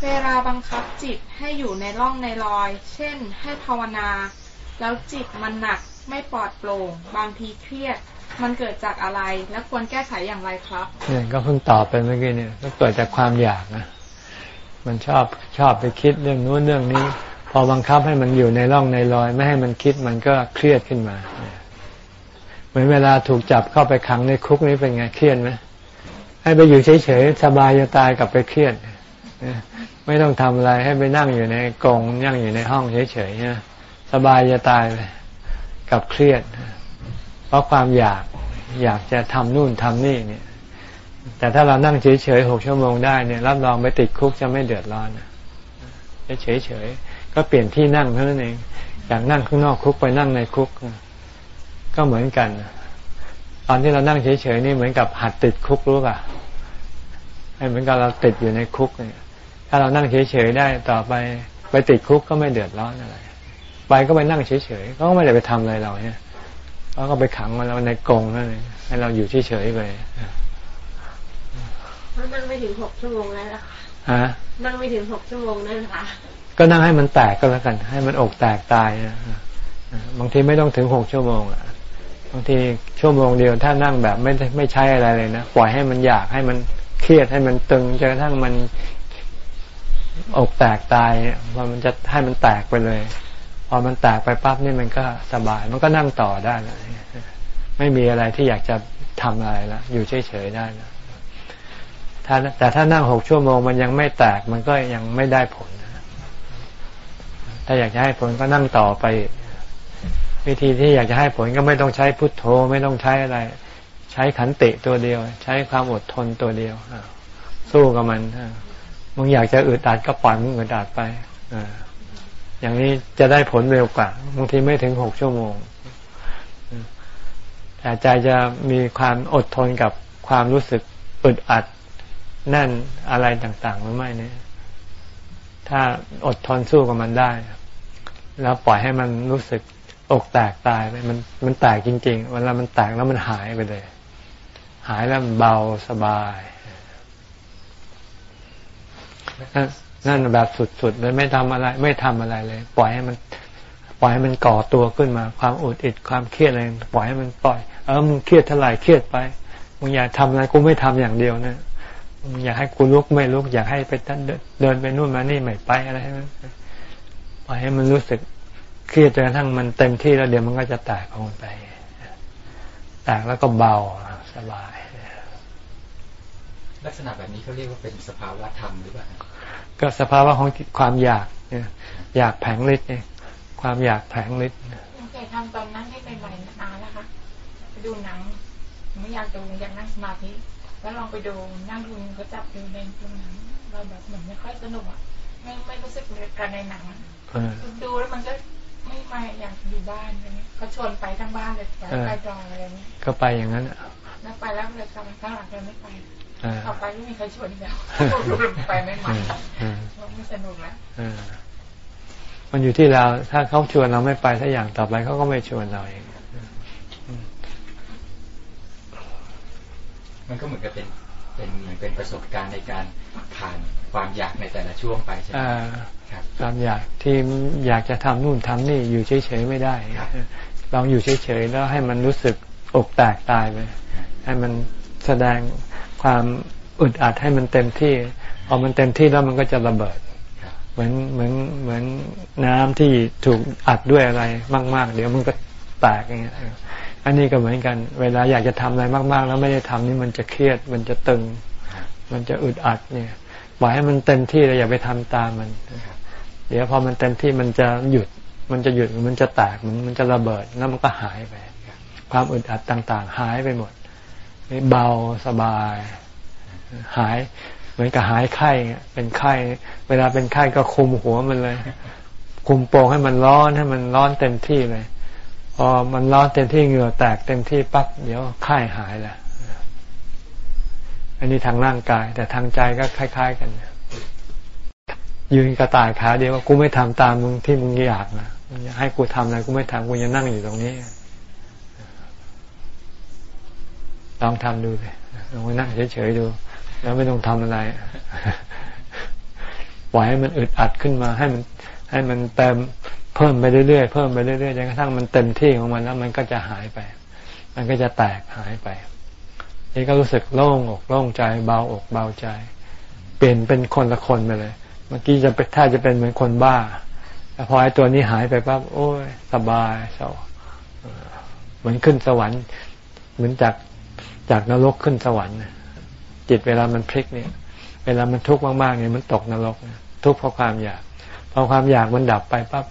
เวลาบังคับจิตให้อยู่ในร่องในรอย เช่น ให้ภาวนา แล้วจิตมันหนักไม่ปลอดโปร่ง บางทีเครียด มันเกิดจากอะไรและควรแก้ไขอย่างไรครับเนี่ยก็เพิ่งตอบไปเมื่อกี้เนี่ยก็เกิดจากความอยากนะมันชอบชอบไปคิดเรื่องนู้นเรื่องนี้ พอบังคับให้มันอยู่ในร่องในรอย ไม่ให้มันคิดมันก็เครียดขึ้นมาเหมือนเวลาถูกจับเข้าไปขังในคุกนี่เป็นไงเครียดไหมให้ไปอยู่เฉยๆสบายจะตายกับไปเครียดไม่ต้องทำอะไรให้ไปนั่งอยู่ในกรงนั่งอยู่ในห้องเฉยๆเนี่ยสบายจะตายเลยกับเครียด เพราะความอยากอยากจะทำนู่นทำนี่เนี่ย แต่ถ้าเรานั่งเฉยๆหกชั่วโมงได้เนี่ยรับรองไปติดคุกจะไม่เดือดร้อนเฉยๆก็เปลี่ยนที่นั่งเท่านั้นเองอยากนั่งข้างนอกคุกไปนั่งในคุก ก็เหมือนกัน ตอนที่เรานั่งเฉยๆนี่เหมือนกับหัดติดคุกรู้ป่ะให้เหมือนกับเราติดอยู่ในคุกเนี่ย ถ้าเรานั่งเฉยๆได้ต่อไปไปติดคุกก็ไม่เดือดร้อนอะไร ไปก็ไปนั่งเฉยๆก็ไม่ได้ไปทำอะไรเราเนี่ย เขาก็ไปขังมาเราในกรงนั่นเองให้เราอยู่เฉยๆไปนั่งไม่ถึงหกชั่วโมงแล้วค่ะฮะนั่งไม่ถึงหกชั่วโมงนั่นค่ะก็นั่งให้มันแตกก็แล้วกัน ให้มันอกแตกตายนะบางทีไม่ต้องถึงหกชั่วโมงอะบางทีชั่วโมงเดียวถ้านั่งแบบไม่ไม่ใช้อะไรเลยนะปล่อยให้มันอยากให้มันเครียดให้มันตึงจนกระทั่งมันอกแตกตายว่ามันจะให้มันแตกไปเลย พอมันแตกไปปั๊บนี่มันก็สบาย มันก็นั่งต่อได้เลยไม่มีอะไรที่อยากจะทำอะไรแล้วอยู่เฉยๆได้นะถ้าแต่ถ้านั่งหกชั่วโมงมันยังไม่แตกมันก็ยังไม่ได้ผลถ้าอยากจะให้ผลก็นั่งต่อไป วิธีที่อยากจะให้ผลก็ไม่ต้องใช้พุทโธ ไม่ต้องใช้อะไร ใช้ขันติตัวเดียว ใช้ความอดทนตัวเดียวสู้กับมันมึงอยากจะอึดอัดก็ปล่อยมึงอึดอัดไปอ อย่างนี้จะได้ผลเร็วกว่าบางทีไม่ถึงหกชั่วโมงแต่ใจจะมีความอดทนกับความรู้สึกอึดอัดแน่นอะไรต่างๆหรือไม่เนี่ย ถ้าอดทนสู้กับมันได้ แล้วปล่อยให้มันรู้สึกอกแตกตายไปมันมันแตกจริง ๆ เวลามันแตกแล้วมันหายไปเลย หายแล้วมันเบาสบาย นั่นแบบสุดๆเลยไม่ทำอะไร ไม่ทำอะไรเลย ปล่อยให้มัน ปล่อยให้มันก่อตัวขึ้นมา ความอุดอิดความเครียดอะไรปล่อยให้มันปล่อยเออมึงเครียดเท่าไหร่เครียดไปมึงอยากทำอะไรกูไม่ทำอย่างเดียวนะมึงอยากให้กูลุกไม่ลุก อยากให้ไปเดินไปนู่นมานี่ไม่ไปอะไรให้มันปล่อยให้มันรู้สึกเครียดจนกระทั่งมันเต็มที่แล้วเดี๋ยวมันก็จะแตกออกไปแตกแล้วก็เบาสบาย ลักษณะแบบนี้เขาเรียกว่าเป็นสภาวะธรรมหรือเปล่า ก็สภาวะของความอยากเนี่ยอยากแผงฤทธิ์เนี่ยความอยากแผงฤทธิ์เคยทำตอนนั้นให้ไปใหม่นานแล้วคะไปดูหนังไม่อยากดูอยากนั่งสมาธิแล้วลองไปดูนั่งดูเขาจับดูในดูหนังเราแบบเหมือนไม่ค่อยสนุกอะไม่ไม่รู้สึกกันในหนังดูแล้วมันก็ไม่มาอยากอยู่บ้านอะไรเงี้ยเขาชวนไปทั้งบ้านเลยไปจอยอะไรเงี้ยก็ไปอย่างนั้นอะแล้วไปแล้วเลยกลับมาข้างหลังเลยไม่ไป ต่อไปไม่มีใครชวนแล้วไปไม่มาไม่สนุกแล้วมันอยู่ที่เรา ถ้าเขาชวนเราไม่ไปถ้าอย่างต่อไปเขาก็ไม่ชวนเราเองมันก็เหมือนกับเป็นเป็นเหมือนเป็นประสบการณ์ในการผ่านความอยากในแต่ละช่วงไปใช่ไหมครับความอยากที่อยากจะทำนู่นทำนี่อยู่เฉยๆไม่ได้ลองอยู่เฉยๆแล้วให้มันรู้สึกอกแตกตายไปให้มันแสดง ความอึดอัดให้มันเต็มที่พอมันเต็มที่แล้วมันก็จะระเบิด เหมือนเหมือนเหมือนน้ำที่ถูกอัดด้วยอะไรมาก ๆ เดี๋ยวมันก็แตกอย่างเงี้ยอันนี้ก็เหมือนกัน เวลาอยากจะทำอะไรมาก ๆ แล้วไม่ได้ทำนี่มันจะเครียด มันจะตึง มันจะอึดอัดเนี่ยปล่อยให้มันเต็มที่แล้วอย่าไปทำตามมัน เดี๋ยวพอมันเต็มที่มันจะหยุด มันจะหยุดมันจะแตกมันมันจะระเบิดแล้วมันก็หายไป ความอึดอัดต่าง ๆ หายไปหมด เบาสบาย หาย เหมือนกับหายไข้เป็นไข้ เวลาเป็นไข้ก็คุมหัวมันเลย คุมโปงให้มันร้อนให้มันร้อนเต็มที่เลยพอมันร้อนเต็มที่เหงื่อแตกเต็มที่ปั๊บเดี๋ยวไข้หายแหละอันนี้ทางร่างกาย แต่ทางใจก็คล้าย ๆ กันยืนกระต่ายขาเดียวว่ากูไม่ทำตามมึงที่มึงอยากนะให้กูทำอะไรกูไม่ทำกูยังนั่งอยู่ตรงนี้ ลองทำดูเลยลองไปนั่งเฉยๆดู แล้วไม่ต้องทำอะไรปล่อยให้มันอึดอัดขึ้นมา ให้มัน ให้มันเต็มเพิ่มไปเรื่อยๆเพิ่มไปเรื่อยๆจนกระทั่งมันเต็มที่ของมันแล้วมันก็จะหายไป มันก็จะแตกหายไปนี่ก็รู้สึกโล่งอกโล่งใจเบาอกเบาใจ เปลี่ยนเป็นคนละคนไปเลย เมื่อกี้จะเป็นถ้าจะเป็นเหมือนคนบ้าแต่พอไอ้ตัวนี้หายไปปั๊บโอ้ยสบายเศร้าเหมือนขึ้นสวรรค์ เหมือนจาก จากนรกขึ้นสวรรค์จิตเวลามันพลิกเนี่ย เวลามันทุกข์มากๆเนี่ยมันตกนรกทุกข์เพราะความอยากพอความอยากมันดับไปปั๊บ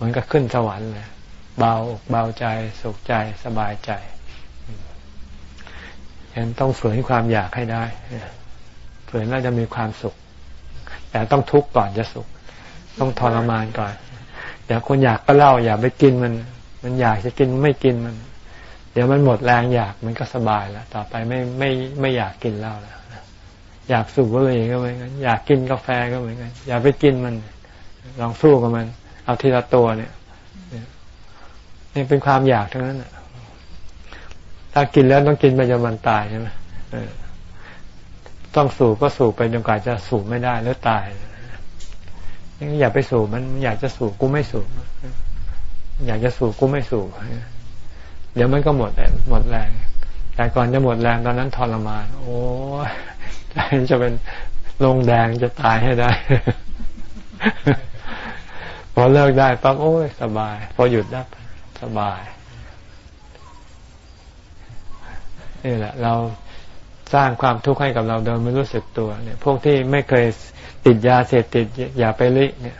มันก็ขึ้นสวรรค์เลยเบาเบาใจสุขใจสบายใจยังต้องฝืนความอยากให้ได้ฝืนแล้วจะมีความสุข แต่ต้องทุกข์ก่อนจะสุข ต้องทรมานก่อนอย่าคนอยากก็เล่า อย่าไปกินมัน มันอยากจะกินไม่กินมัน ดี๋ยวมันหมดแรงอยากมันก็สบายแล้วต่อไปไม่ไม่ไม่อยากกินเหล้าแล้วอยากสูบบุหรี่ก็เหมือนกันอยากกินกาแฟก็เหมือนกันอย่าไปกินมัน ลองสู้กับมัน เอาทีละตัวเนี่ยนี่เป็นความอยากทั้งนั้นถ้ากินแล้วต้องกินไปจนวันตายใช่ไหมต้องสูบก็สูบไปจนกว่าจะสูบไม่ได้แล้วตายอย่าไปสูบมันอยากจะสูบกูไม่สูบ อยากจะสูบกูไม่สูบ เดี๋ยวมันก็หมดแรงหมดแรง แต่ก่อนจะหมดแรงตอนนั้นทรมาน โอ้ใจจะเป็นลงแดงจะตายให้ได้ พอเลิกได้ปั๊บโอ้ย สบาย พอหยุดได้สบายนี่แหละ เราสร้างความทุกข์ให้กับเราโดยไม่รู้สึกตัวเนี่ย พวกที่ไม่เคยติดยาเสพติดอย่าไปลิเนี่ย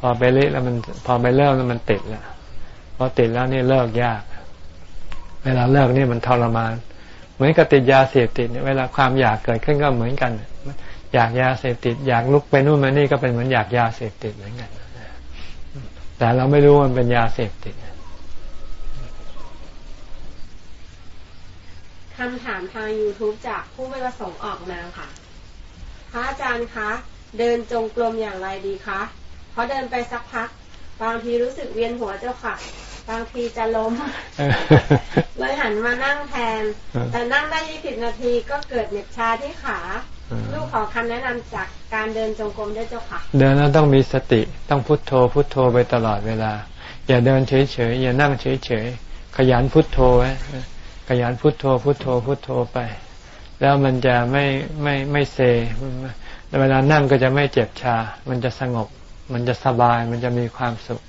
พอไปลิแล้วมัน พอไปเลิกแล้วมันติดแล้วพอติดแล้วนี่เลิกยาก เวลาเลิกนี่มันทรมาน เหมือนกับติดยาเสพติดเนี่ยเวลาความอยากเกิดขึ้นก็เหมือนกัน อยากยาเสพติด อยากลุกไปนู่นมานี่ก็เป็นเหมือนอยากยาเสพติดเหมือนกันแต่เราไม่รู้มันเป็นยาเสพติดคำถามทาง YouTube จากผู้ไม่ประสงค์ออกนามค่ะ พระอาจารย์คะ เดินจงกรมอย่างไรดีคะ เพราะเดินไปสักพัก บางทีรู้สึกเวียนหัวเจ้าค่ะ บางทีจะล้มเลยหันมานั่งแทน แต่นั่งได้ยี่สิบนาทีก็เกิดเหน็บชาที่ขาลูกขอคำแนะนำจากการเดินจงกรมด้วยเจ้าค่ะ เดินแล้วต้องมีสติต้องพุทโธพุทโธไปตลอดเวลา อย่าเดินเฉยๆอย่านั่งเฉยๆขยันพุทโธไว้ขยันพุทโธพุทโธพุทโธไป แล้วมันจะไม่ไม่ไม่เซเวลานั่งก็จะไม่เจ็บชา มันจะสงบ มันจะสบายมันจะมีความสุข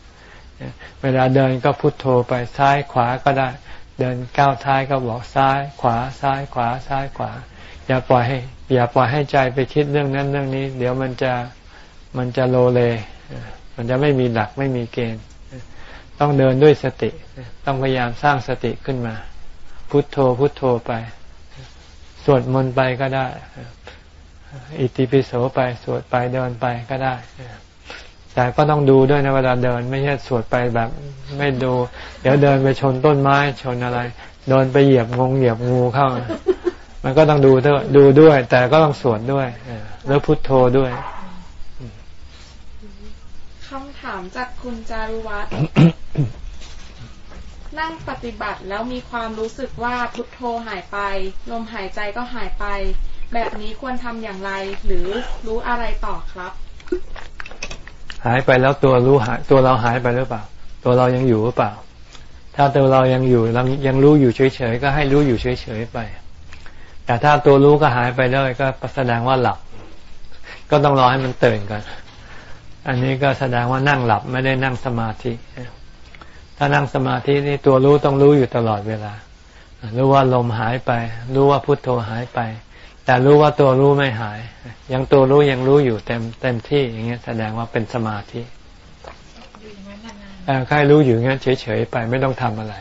เวลาเดินก็พุทโธไปซ้ายขวาก็ได้ เดินก้าวท้ายก็บอกซ้ายขวาซ้ายขวาซ้ายขวา อย่าปล่อยให้ อย่าปล่อยให้ใจไปคิดเรื่องนั้นเรื่องนี้ เดี๋ยวมันจะมันจะโลเล มันจะไม่มีหลักไม่มีเกณฑ์ ต้องเดินด้วยสติ ต้องพยายามสร้างสติขึ้นมา พุทโธพุทโธไป สวดมนต์ไปก็ได้ อิติปิโสไปสวดไปเดินไปก็ได้ แต่ก็ต้องดูด้วยนะเวลาเดิน ไม่ใช่สวดไปแบบไม่ดู เดี๋ยวเดินไปชนต้นไม้ชนอะไรเดินไปเหยียบงงเหยียบงูเข้า มันก็ต้องดูด้วยดูด้วย แต่ก็ต้องสวดด้วยแล้วพุทโธด้วยคำถามจากคุณจารุวัฒน์นั่งปฏิบัติแล้วมีความรู้สึกว่าพุทโธหายไป ลมหายใจก็หายไป แบบนี้ควรทำอย่างไร หรือรู้อะไรต่อครับ หายไปแล้วตัวรู้หายตัวเราหายไปหรือเปล่า ตัวเรายังอยู่หรือเปล่า ถ้าตัวเรายังอยู่เรายังรู้อยู่เฉยๆก็ให้รู้อยู่เฉยๆไป แต่ถ้าตัวรู้ก็หายไปเลยก็แสดงว่าหลับ ก็ต้องรอให้มันตื่นก่อนอันนี้ก็แสดงว่านั่งหลับไม่ได้นั่งสมาธิ ถ้านั่งสมาธินี่ตัวรู้ต้องรู้อยู่ตลอดเวลา รู้ว่าลมหายไป รู้ว่าพุทโธหายไป แต่รู้ว่าตัวรู้ไม่หาย ยังตัวรู้ยังรู้อยู่เต็มเต็มที่อย่างเงี้ยแสดงว่าเป็นสมาธิใครรู้อยู่งั้นเฉยๆไปไม่ต้องทำอะไร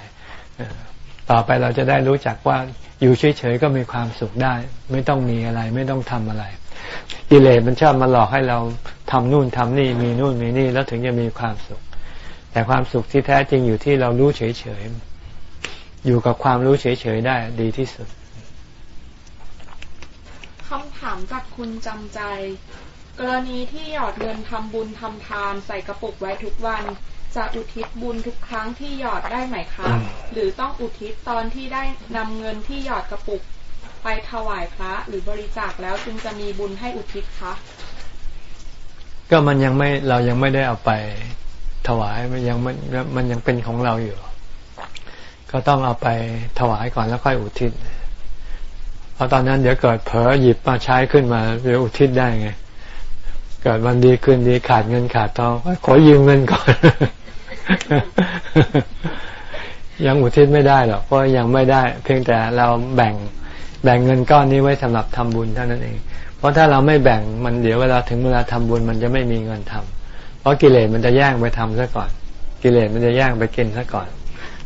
ต่อไปเราจะได้รู้จักว่าอยู่เฉยๆก็มีความสุขได้ ไม่ต้องมีอะไร ไม่ต้องทำอะไรกิเลสมันชอบมาหลอกให้เราทำนู่นทำนี่มีนู่นมีนี่แล้วถึงจะมีความสุข แต่ความสุขที่แท้จริงอยู่ที่เรารู้เฉยๆอยู่กับความรู้เฉยๆได้ดีที่สุดคำถามจากคุณจำใจ กรณีที่หยอดเงินทำบุญทำทานใส่กระปุกไว้ทุกวัน จะอุทิศบุญทุกครั้งที่หยอดได้ไหมคะ หรือต้องอุทิศตอนที่ได้นำเงินที่หยอดกระปุก ไปถวายพระหรือบริจาคแล้วจึงจะมีบุญให้อุทิศคะก็มันยังไม่เรายังไม่ได้เอาไปถวายมันยังมันมันยังเป็นของเราอยู่ ก็ต้องเอาไปถวายก่อนแล้วค่อยอุทิศ เพราะตอนนั้นเดี๋ยวเกิดเผลอหยิบมาใช้ขึ้นมาเดี๋ยวอุทิศได้ไง เกิดวันดีคืนดีขาดเงินขาดทองขอยืมเงินก่อน ยังอุทิศไม่ได้หรอกเพราะยังไม่ได้ เพียงแต่เราแบ่งแบ่งเงินก้อนนี้ไว้สำหรับทำบุญเท่านั้นเอง เพราะถ้าเราไม่แบ่งมันเดี๋ยวเวลาถึงเวลาทำบุญมันจะไม่มีเงินทำเพราะกิเลสมันจะแย่งไปทำซะก่อน กิเลสมันจะแย่งไปกินซะก่อน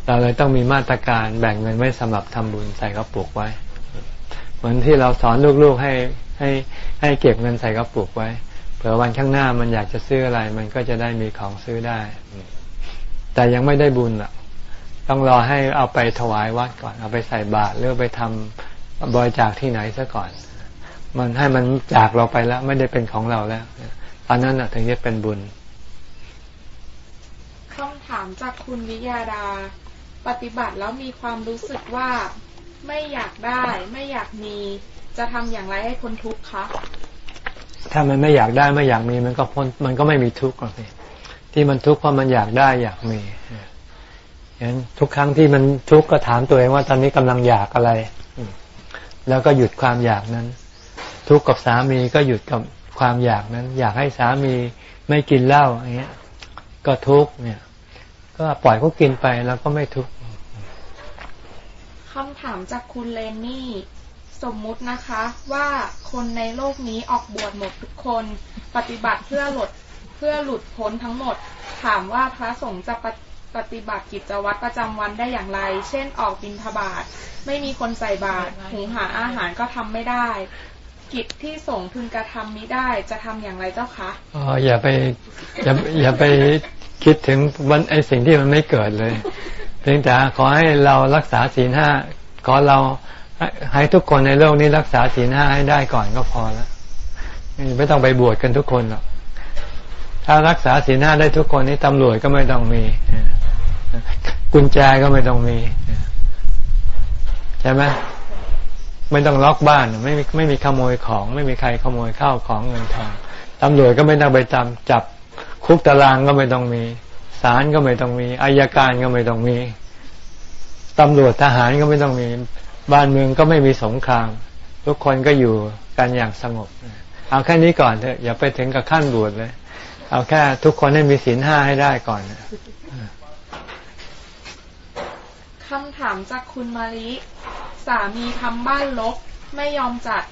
เราเลยต้องมีมาตรการแบ่งเงินไว้สำหรับทำบุญใส่กระปุกไว้ เหมือนที่เราสอนลูกๆให้ให้ให้เก็บเงินใส่กระปุกไว้เผื่อวันข้างหน้ามันอยากจะซื้ออะไร มันก็จะได้มีของซื้อได้ แต่ยังไม่ได้บุญอะ ต้องรอให้เอาไปถวายวัดก่อน เอาไปใส่บาตรหรือไปทำบริจาคที่ไหนซะก่อน มันให้มันจากเราไปแล้ว ไม่ได้เป็นของเราแล้วตอนนั้นอะ ถึงจะเป็นบุญคำถามจากคุณวิยาดา ปฏิบัติแล้วมีความรู้สึกว่า ไม่อยากได้ ไม่อยากมีจะทำอย่างไรให้พ้นทุกข์คะถ้ามันไม่อยากได้ไม่อยากมีมันก็พ้นมันก็ไม่มีทุกข์หรอกสิที่มันทุกข์เพราะมันอยากได้อยากมีฉะนั้นทุกครั้งที่มันทุกข์ก็ถามตัวเองว่าตอนนี้กำลังอยากอะไร แล้วก็หยุดความอยากนั้น ทุกข์กับสามีก็หยุดกับความอยากนั้น อยากให้สามีไม่กินเหล้าอย่างเงี้ย ก็ทุกข์เนี่ย ก็ปล่อยเขากินไปแล้วก็ไม่ทุกข์ำถามจากคุณเลนนี่ สมมุตินะคะว่าคนในโลกนี้ออกบวชหมดทุกคน ปฏิบัติเพื่อหลุดเพื่อหลุดพ้นทั้งหมด ถามว่าพระสงฆ์จะปฏิปฏิบัติกิจวัตรประจำวันได้อย่างไร เช่น ออกบิณฑบาตไม่มีคนใส่บาตรหุงหาอาหารก็ทำไม่ได้ กิจที่สงฆ์พึงกระทำมิได้จะทำอย่างไรเจ้าคะอ๋ออย่าไปอย่าอย่าไปคิดถึงวันไอสิ่งที่มันไม่เกิดเลย เพียงแต่ขอให้เรารักษาศีลห้าขอเราให้ให้ทุกคนในโลกนี้รักษาศีลห้าให้ได้ก่อนก็พอแล้วไม่ต้องไปบวชกันทุกคนหรอกถ้ารักษาศีลห้าได้ทุกคนนี้ตำรวจก็ไม่ต้องมีกุญแจก็ไม่ต้องมีใช่ไหมไม่ต้องล็อกบ้านไม่มีไม่มีขโมยของ ไม่มีใครขโมยข้าวของเงินทองตำรวจก็ไม่ต้องไปจำจับคุกตารางก็ไม่ต้องมี ศาลก็ไม่ต้องมีอายการก็ไม่ต้องมีตำรวจทหารก็ไม่ต้องมี บ้านเมืองก็ไม่มีสงคราม ทุกคนก็อยู่กันอย่างสงบ เอาแค่นี้ก่อนเถอะอย่าไปถึงกับขั้นบวชเลย เอาแค่ทุกคนให้มีศีลห้าให้ได้ก่อนคำถามจากคุณมาริสามีทำบ้านลกไม่ยอมจัด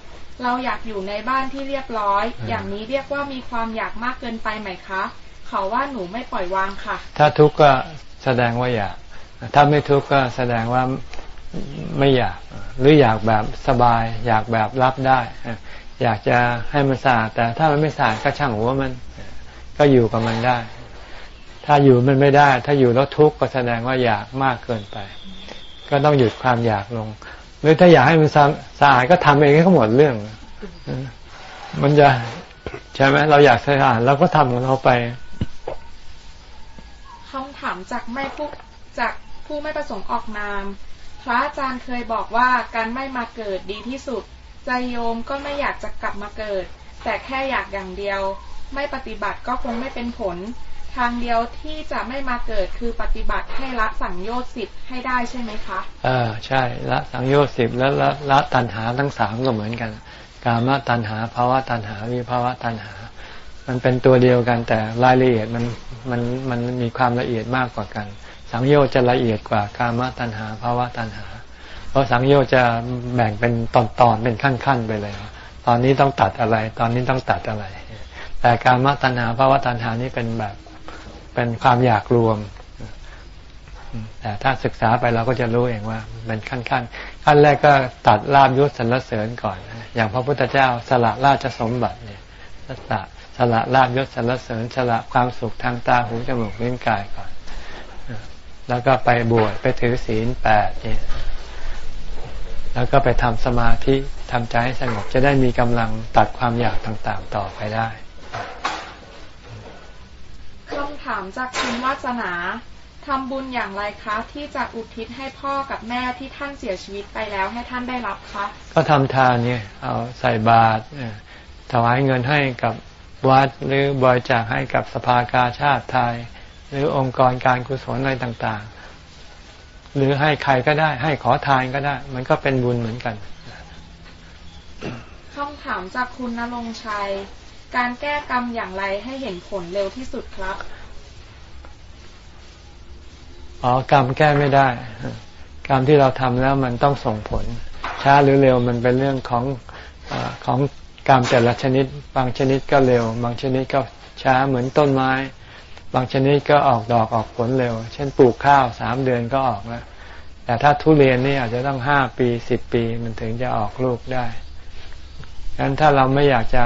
เราอยากอยู่ในบ้านที่เรียบร้อย อย่างนี้เรียกว่ามีความอยากมากเกินไปไหมคะ เขาว่าหนูไม่ปล่อยวางค่ะ ถ้าทุกข์ก็แสดงว่าอยาก ถ้าไม่ทุกข์ก็แสดงว่าไม่อยาก หรืออยากแบบสบาย อยากแบบรับได้ อยากจะให้มันสะอาดแต่ถ้ามันไม่สะอาดก็ช่างหัวมันก็อยู่กับมันได้ ถ้าอยู่มันไม่ได้ ถ้าอยู่แล้วทุกข์ก็แสดงว่าอยากมากเกินไป ก็ต้องหยุดความอยากลง หรือถ้าอยากให้มันสะอาดก็ทำเองให้เขาหมดเรื่อง มันจะใช่ไหมเราอยากสะอาดเราก็ทำของเราไป คำถามจากไม่ผู้จากผู้ไม่ประสงค์ออกนาม พระอาจารย์เคยบอกว่าการไม่มาเกิดดีที่สุด ใจโยมก็ไม่อยากจะกลับมาเกิด แต่แค่อยากอย่างเดียว ไม่ปฏิบัติก็คงไม่เป็นผล ทางเดียวที่จะไม่มาเกิดคือปฏิบัติให้ละสังโยชน์สิบให้ได้ใช่ไหมคะอ่าใช่ละสังโยชน์สิบแล้วละละตัณหาทั้งสามก็เหมือนกัน กามตัณหาภาวะตัณหาวิภาวะตัณหา มันเป็นตัวเดียวกันแต่รายละเอียดมันมันมันมีความละเอียดมากกว่ากัน สังโยชน์จะละเอียดกว่ากามตัณหาภาวะตัณหา เพราะสังโยชน์จะแบ่งเป็นตอนๆเป็นขั้นๆไปเลย ตอนนี้ต้องตัดอะไร ตอนนี้ต้องตัดอะไร แต่กามตัณหาภาวะตัณหานี่เป็นแบบเป็นความอยากรวมแต่ถ้าศึกษาไปเราก็จะรู้เองว่าเป็นขั้นขั้นขั้นแรกก็ตัดลาบยศสรรเสริญก่อน อย่างพระพุทธเจ้าสละราชสมบัติเนี่ยสละ สละลาบยศสรรเสริญสละความสุขทางตาหูจมูกเล่นกายก่อน แล้วก็ไปบวชไปถือศีลแปดเนี่ยแล้วก็ไปทำสมาธิทำใจให้สงบจะได้มีกำลังตัดความอยากต่างๆ ต่อไปได้ถามจากคุณวาสนาทำบุญอย่างไรคะ ที่จะอุทิศให้พ่อกับแม่ที่ท่านเสียชีวิตไปแล้วให้ท่านได้รับคะ ก็ทำทานเนี่ยเอาใส่บาตรเอ่อถวายเงินให้กับ วัดหรือบริจาคให้กับสภากาชาติไทย หรือองค์กรการกุศลอะไรต่างๆ หรือให้ใครก็ได้ ให้ขอทานก็ได้ มันก็เป็นบุญเหมือนกันคำถามจากคุณนรงค์ชัย การแก้กรรมอย่างไรให้เห็นผลเร็วที่สุดครับอ๋อกรรมแก้ไม่ได้ กรรมที่เราทำแล้วมันต้องส่งผล ช้าหรือเร็วมันเป็นเรื่องของเออของ กรรมแต่ละชนิด บางชนิดก็เร็ว บางชนิดก็ช้าเหมือนต้นไม้ บางชนิดก็ออกดอกออกผลเร็ว เช่นปลูกข้าวสามเดือนก็ออกแล้วแต่ถ้าทุเรียนนี่อาจจะต้องห้าปีสิบปีมันถึงจะออกลูกได้ดังนั้นถ้าเราไม่อยากจะ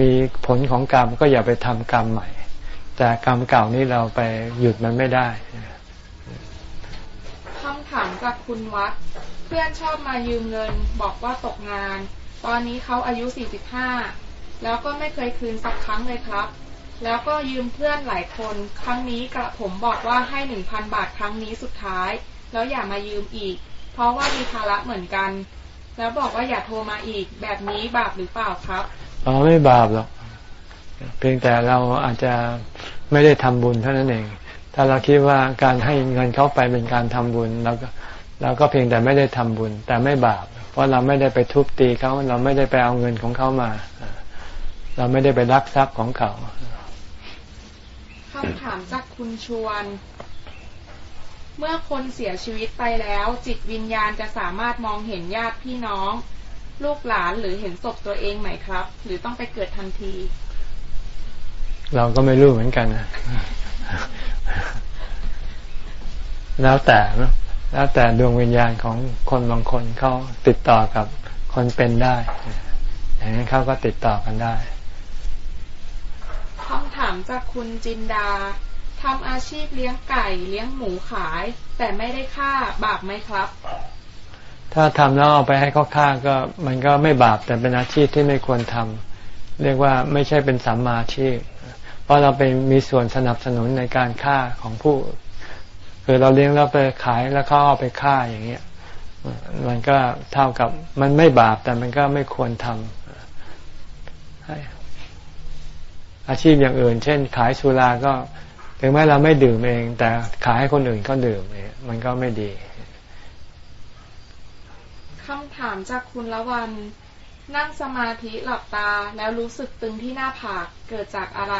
มีผลของกรรมก็อย่าไปทำกรรมใหม่ แต่กรรมเก่านี่เราไปหยุดมันไม่ได้คำถามจากคุณวัดเพื่อนชอบมายืมเงิน บอกว่าตกงาน ตอนนี้เขาอายุ 45 แล้วก็ไม่เคยคืนสักครั้งเลยครับ แล้วก็ยืมเพื่อนหลายคน ครั้งนี้กระผมบอกว่าให้ 1,000 บาทครั้งนี้สุดท้าย แล้วอย่ามายืมอีก เพราะว่ามีภาระเหมือนกัน แล้วบอกว่าอย่าโทรมาอีก แบบนี้บาปหรือเปล่าครับอ๋อไม่บาปหรอก เพียงแต่เราอาจจะไม่ได้ทำบุญเท่านั้นเอง ถ้าเราคิดว่าการให้เงินเขาไปเป็นการทำบุญเราก็เราก็เพียงแต่ไม่ได้ทำบุญ แต่ไม่บาป เพราะเราไม่ได้ไปทุบตีเขาเราไม่ได้ไปเอาเงินของเขามา เราไม่ได้ไปลักทรัพย์ของเขาคำถามจากคุณชวน เมื่อคนเสียชีวิตไปแล้ว จิตวิญญาณจะสามารถมองเห็นญาติพี่น้อง ลูกหลานหรือเห็นศพตัวเองไหมครับ หรือต้องไปเกิดทันที เราก็ไม่รู้เหมือนกันนะแล้วแต่นะ แล้วแต่ดวงวิญญาณของคนบางคนเขาติดต่อกับคนเป็นได้อย่างนั้นเขาก็ติดต่อกันได้คำถามจากคุณจินดาทำอาชีพเลี้ยงไก่เลี้ยงหมูขาย แต่ไม่ได้ค่าบาปไหมครับ ถ้าทำแล้วเอาไปให้เขาฆ่าก็มันก็ไม่บาปแต่เป็นอาชีพที่ไม่ควรทำเรียกว่าไม่ใช่เป็นสัมมาอาชีพ เพราะเราไปมีส่วนสนับสนุนในการฆ่าของผู้ คือเราเลี้ยงแล้วไปขายแล้วเขาเอาไปฆ่าอย่างเงี้ยมันก็เท่ากับมันไม่บาปแต่มันก็ไม่ควรทำอาชีพอย่างอื่น เช่น ขายสุราก็ถึงแม้เราไม่ดื่มเอง แต่ขายให้คนอื่นเขาดื่มเนี่ยมันก็ไม่ดีคำถามจากคุณละวัน นั่งสมาธิหลับตาแล้วรู้สึกตึงที่หน้าผากเกิดจากอะไร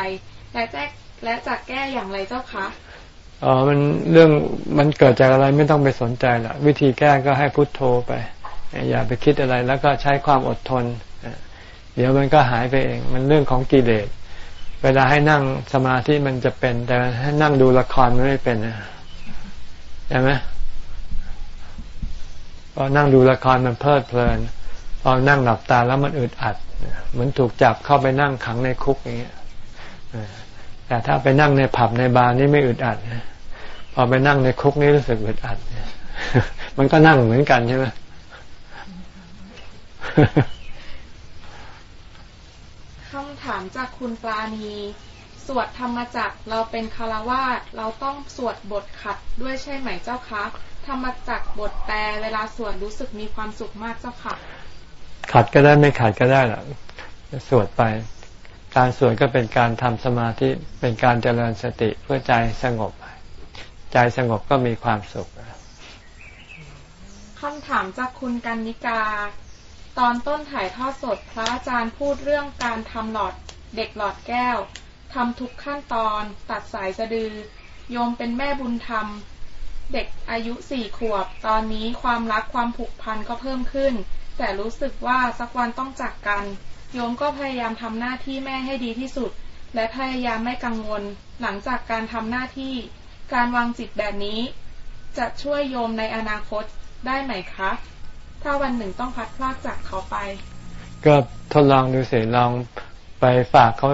และแจ้และจะแก้อย่างไรเจ้าคะ อ๋อมันเรื่องมันเกิดจากอะไรไม่ต้องไปสนใจละวิธีแก้ก็ให้พุทโธไป อย่าไปคิดอะไรแล้วก็ใช้ความอดทน เดี๋ยวมันก็หายไปเอง มันเรื่องของกิเลสเวลาให้นั่งสมาธิมันจะเป็น แต่ให้นั่งดูละครมันไม่เป็นนะใช่ไหมพอนั่งดูละครมันเพลิดเพลินพอนั่งหลับตาแล้วมันอึดอัดเหมือนถูกจับเข้าไปนั่งขังในคุกอย่างเงี้ยแต่ถ้าไปนั่งในผับในบาร์นี่ไม่อึดอัดนะ พอไปนั่งในคุกนี่รู้สึกอึดอัดมันก็นั่งเหมือนกันใช่ไหมคำถามจากคุณปราณีสวดธรรมจักรเราเป็นคารวาสเราต้องสวดบทขัดด้วยใช่ไหมเจ้าคะธรรมจักรบทแปลเวลาสวดรู้สึกมีความสุขมากเจ้าค่ะ ขัดก็ได้ไม่ขัดก็ได้หรอกสวดไป การสวดก็เป็นการทำสมาธิเป็นการเจริญสติเพื่อใจสงบ ใจสงบก็มีความสุขคำถามจากคุณกันนิกา ตอนต้นถ่ายทอดสดพระอาจารย์พูดเรื่องการทำหลอดเด็กหลอดแก้วทำทุกขั้นตอนตัดสายสะดือ โยมเป็นแม่บุญธรรม เด็กอายุสี่ขวบ ตอนนี้ความรักความผูกพันก็เพิ่มขึ้น แต่รู้สึกว่าสักวันต้องจากกัน โยมก็พยายามทำหน้าที่แม่ให้ดีที่สุด และพยายามไม่กังวล หลังจากการทำหน้าที่ การวางจิตแบบนี้ จะช่วยโยมในอนาคตได้ไหมคะ ถ้าวันหนึ่งต้องพัดพลากจากเขาไป ก็ทดลองดูสิลองไปฝากเขา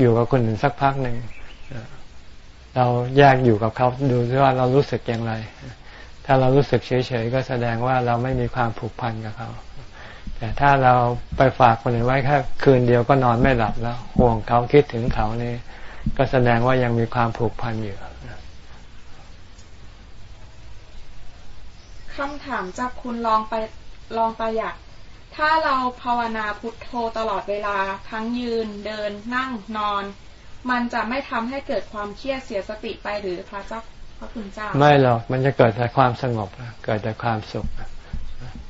อยู่กับคนอื่นสักพักหนึ่งเราแยกอยู่กับเขาดูซิว่าเรารู้สึกอย่างไร ถ้าเรารู้สึกเฉยๆ ก็แสดงว่าเราไม่มีความผูกพันกับเขา แต่ถ้าเราไปฝากคนอื่นไว้แค่คืนเดียวก็นอนไม่หลับแล้ว ห่วงเขาคิดถึงเขานี่ ก็แสดงว่ายังมีความผูกพันอยู่ คำถามจากคุณลองไปลองประหยัด ถ้าเราภาวนาพุทโธตลอดเวลาทั้งยืน เดิน นั่ง นอน มันจะไม่ทำให้เกิดความเครียดเสียสติไปหรือพระเจ้าพระคุณเจ้า ไม่หรอก มันจะเกิดแต่ความสงบ เกิดแต่ความสุข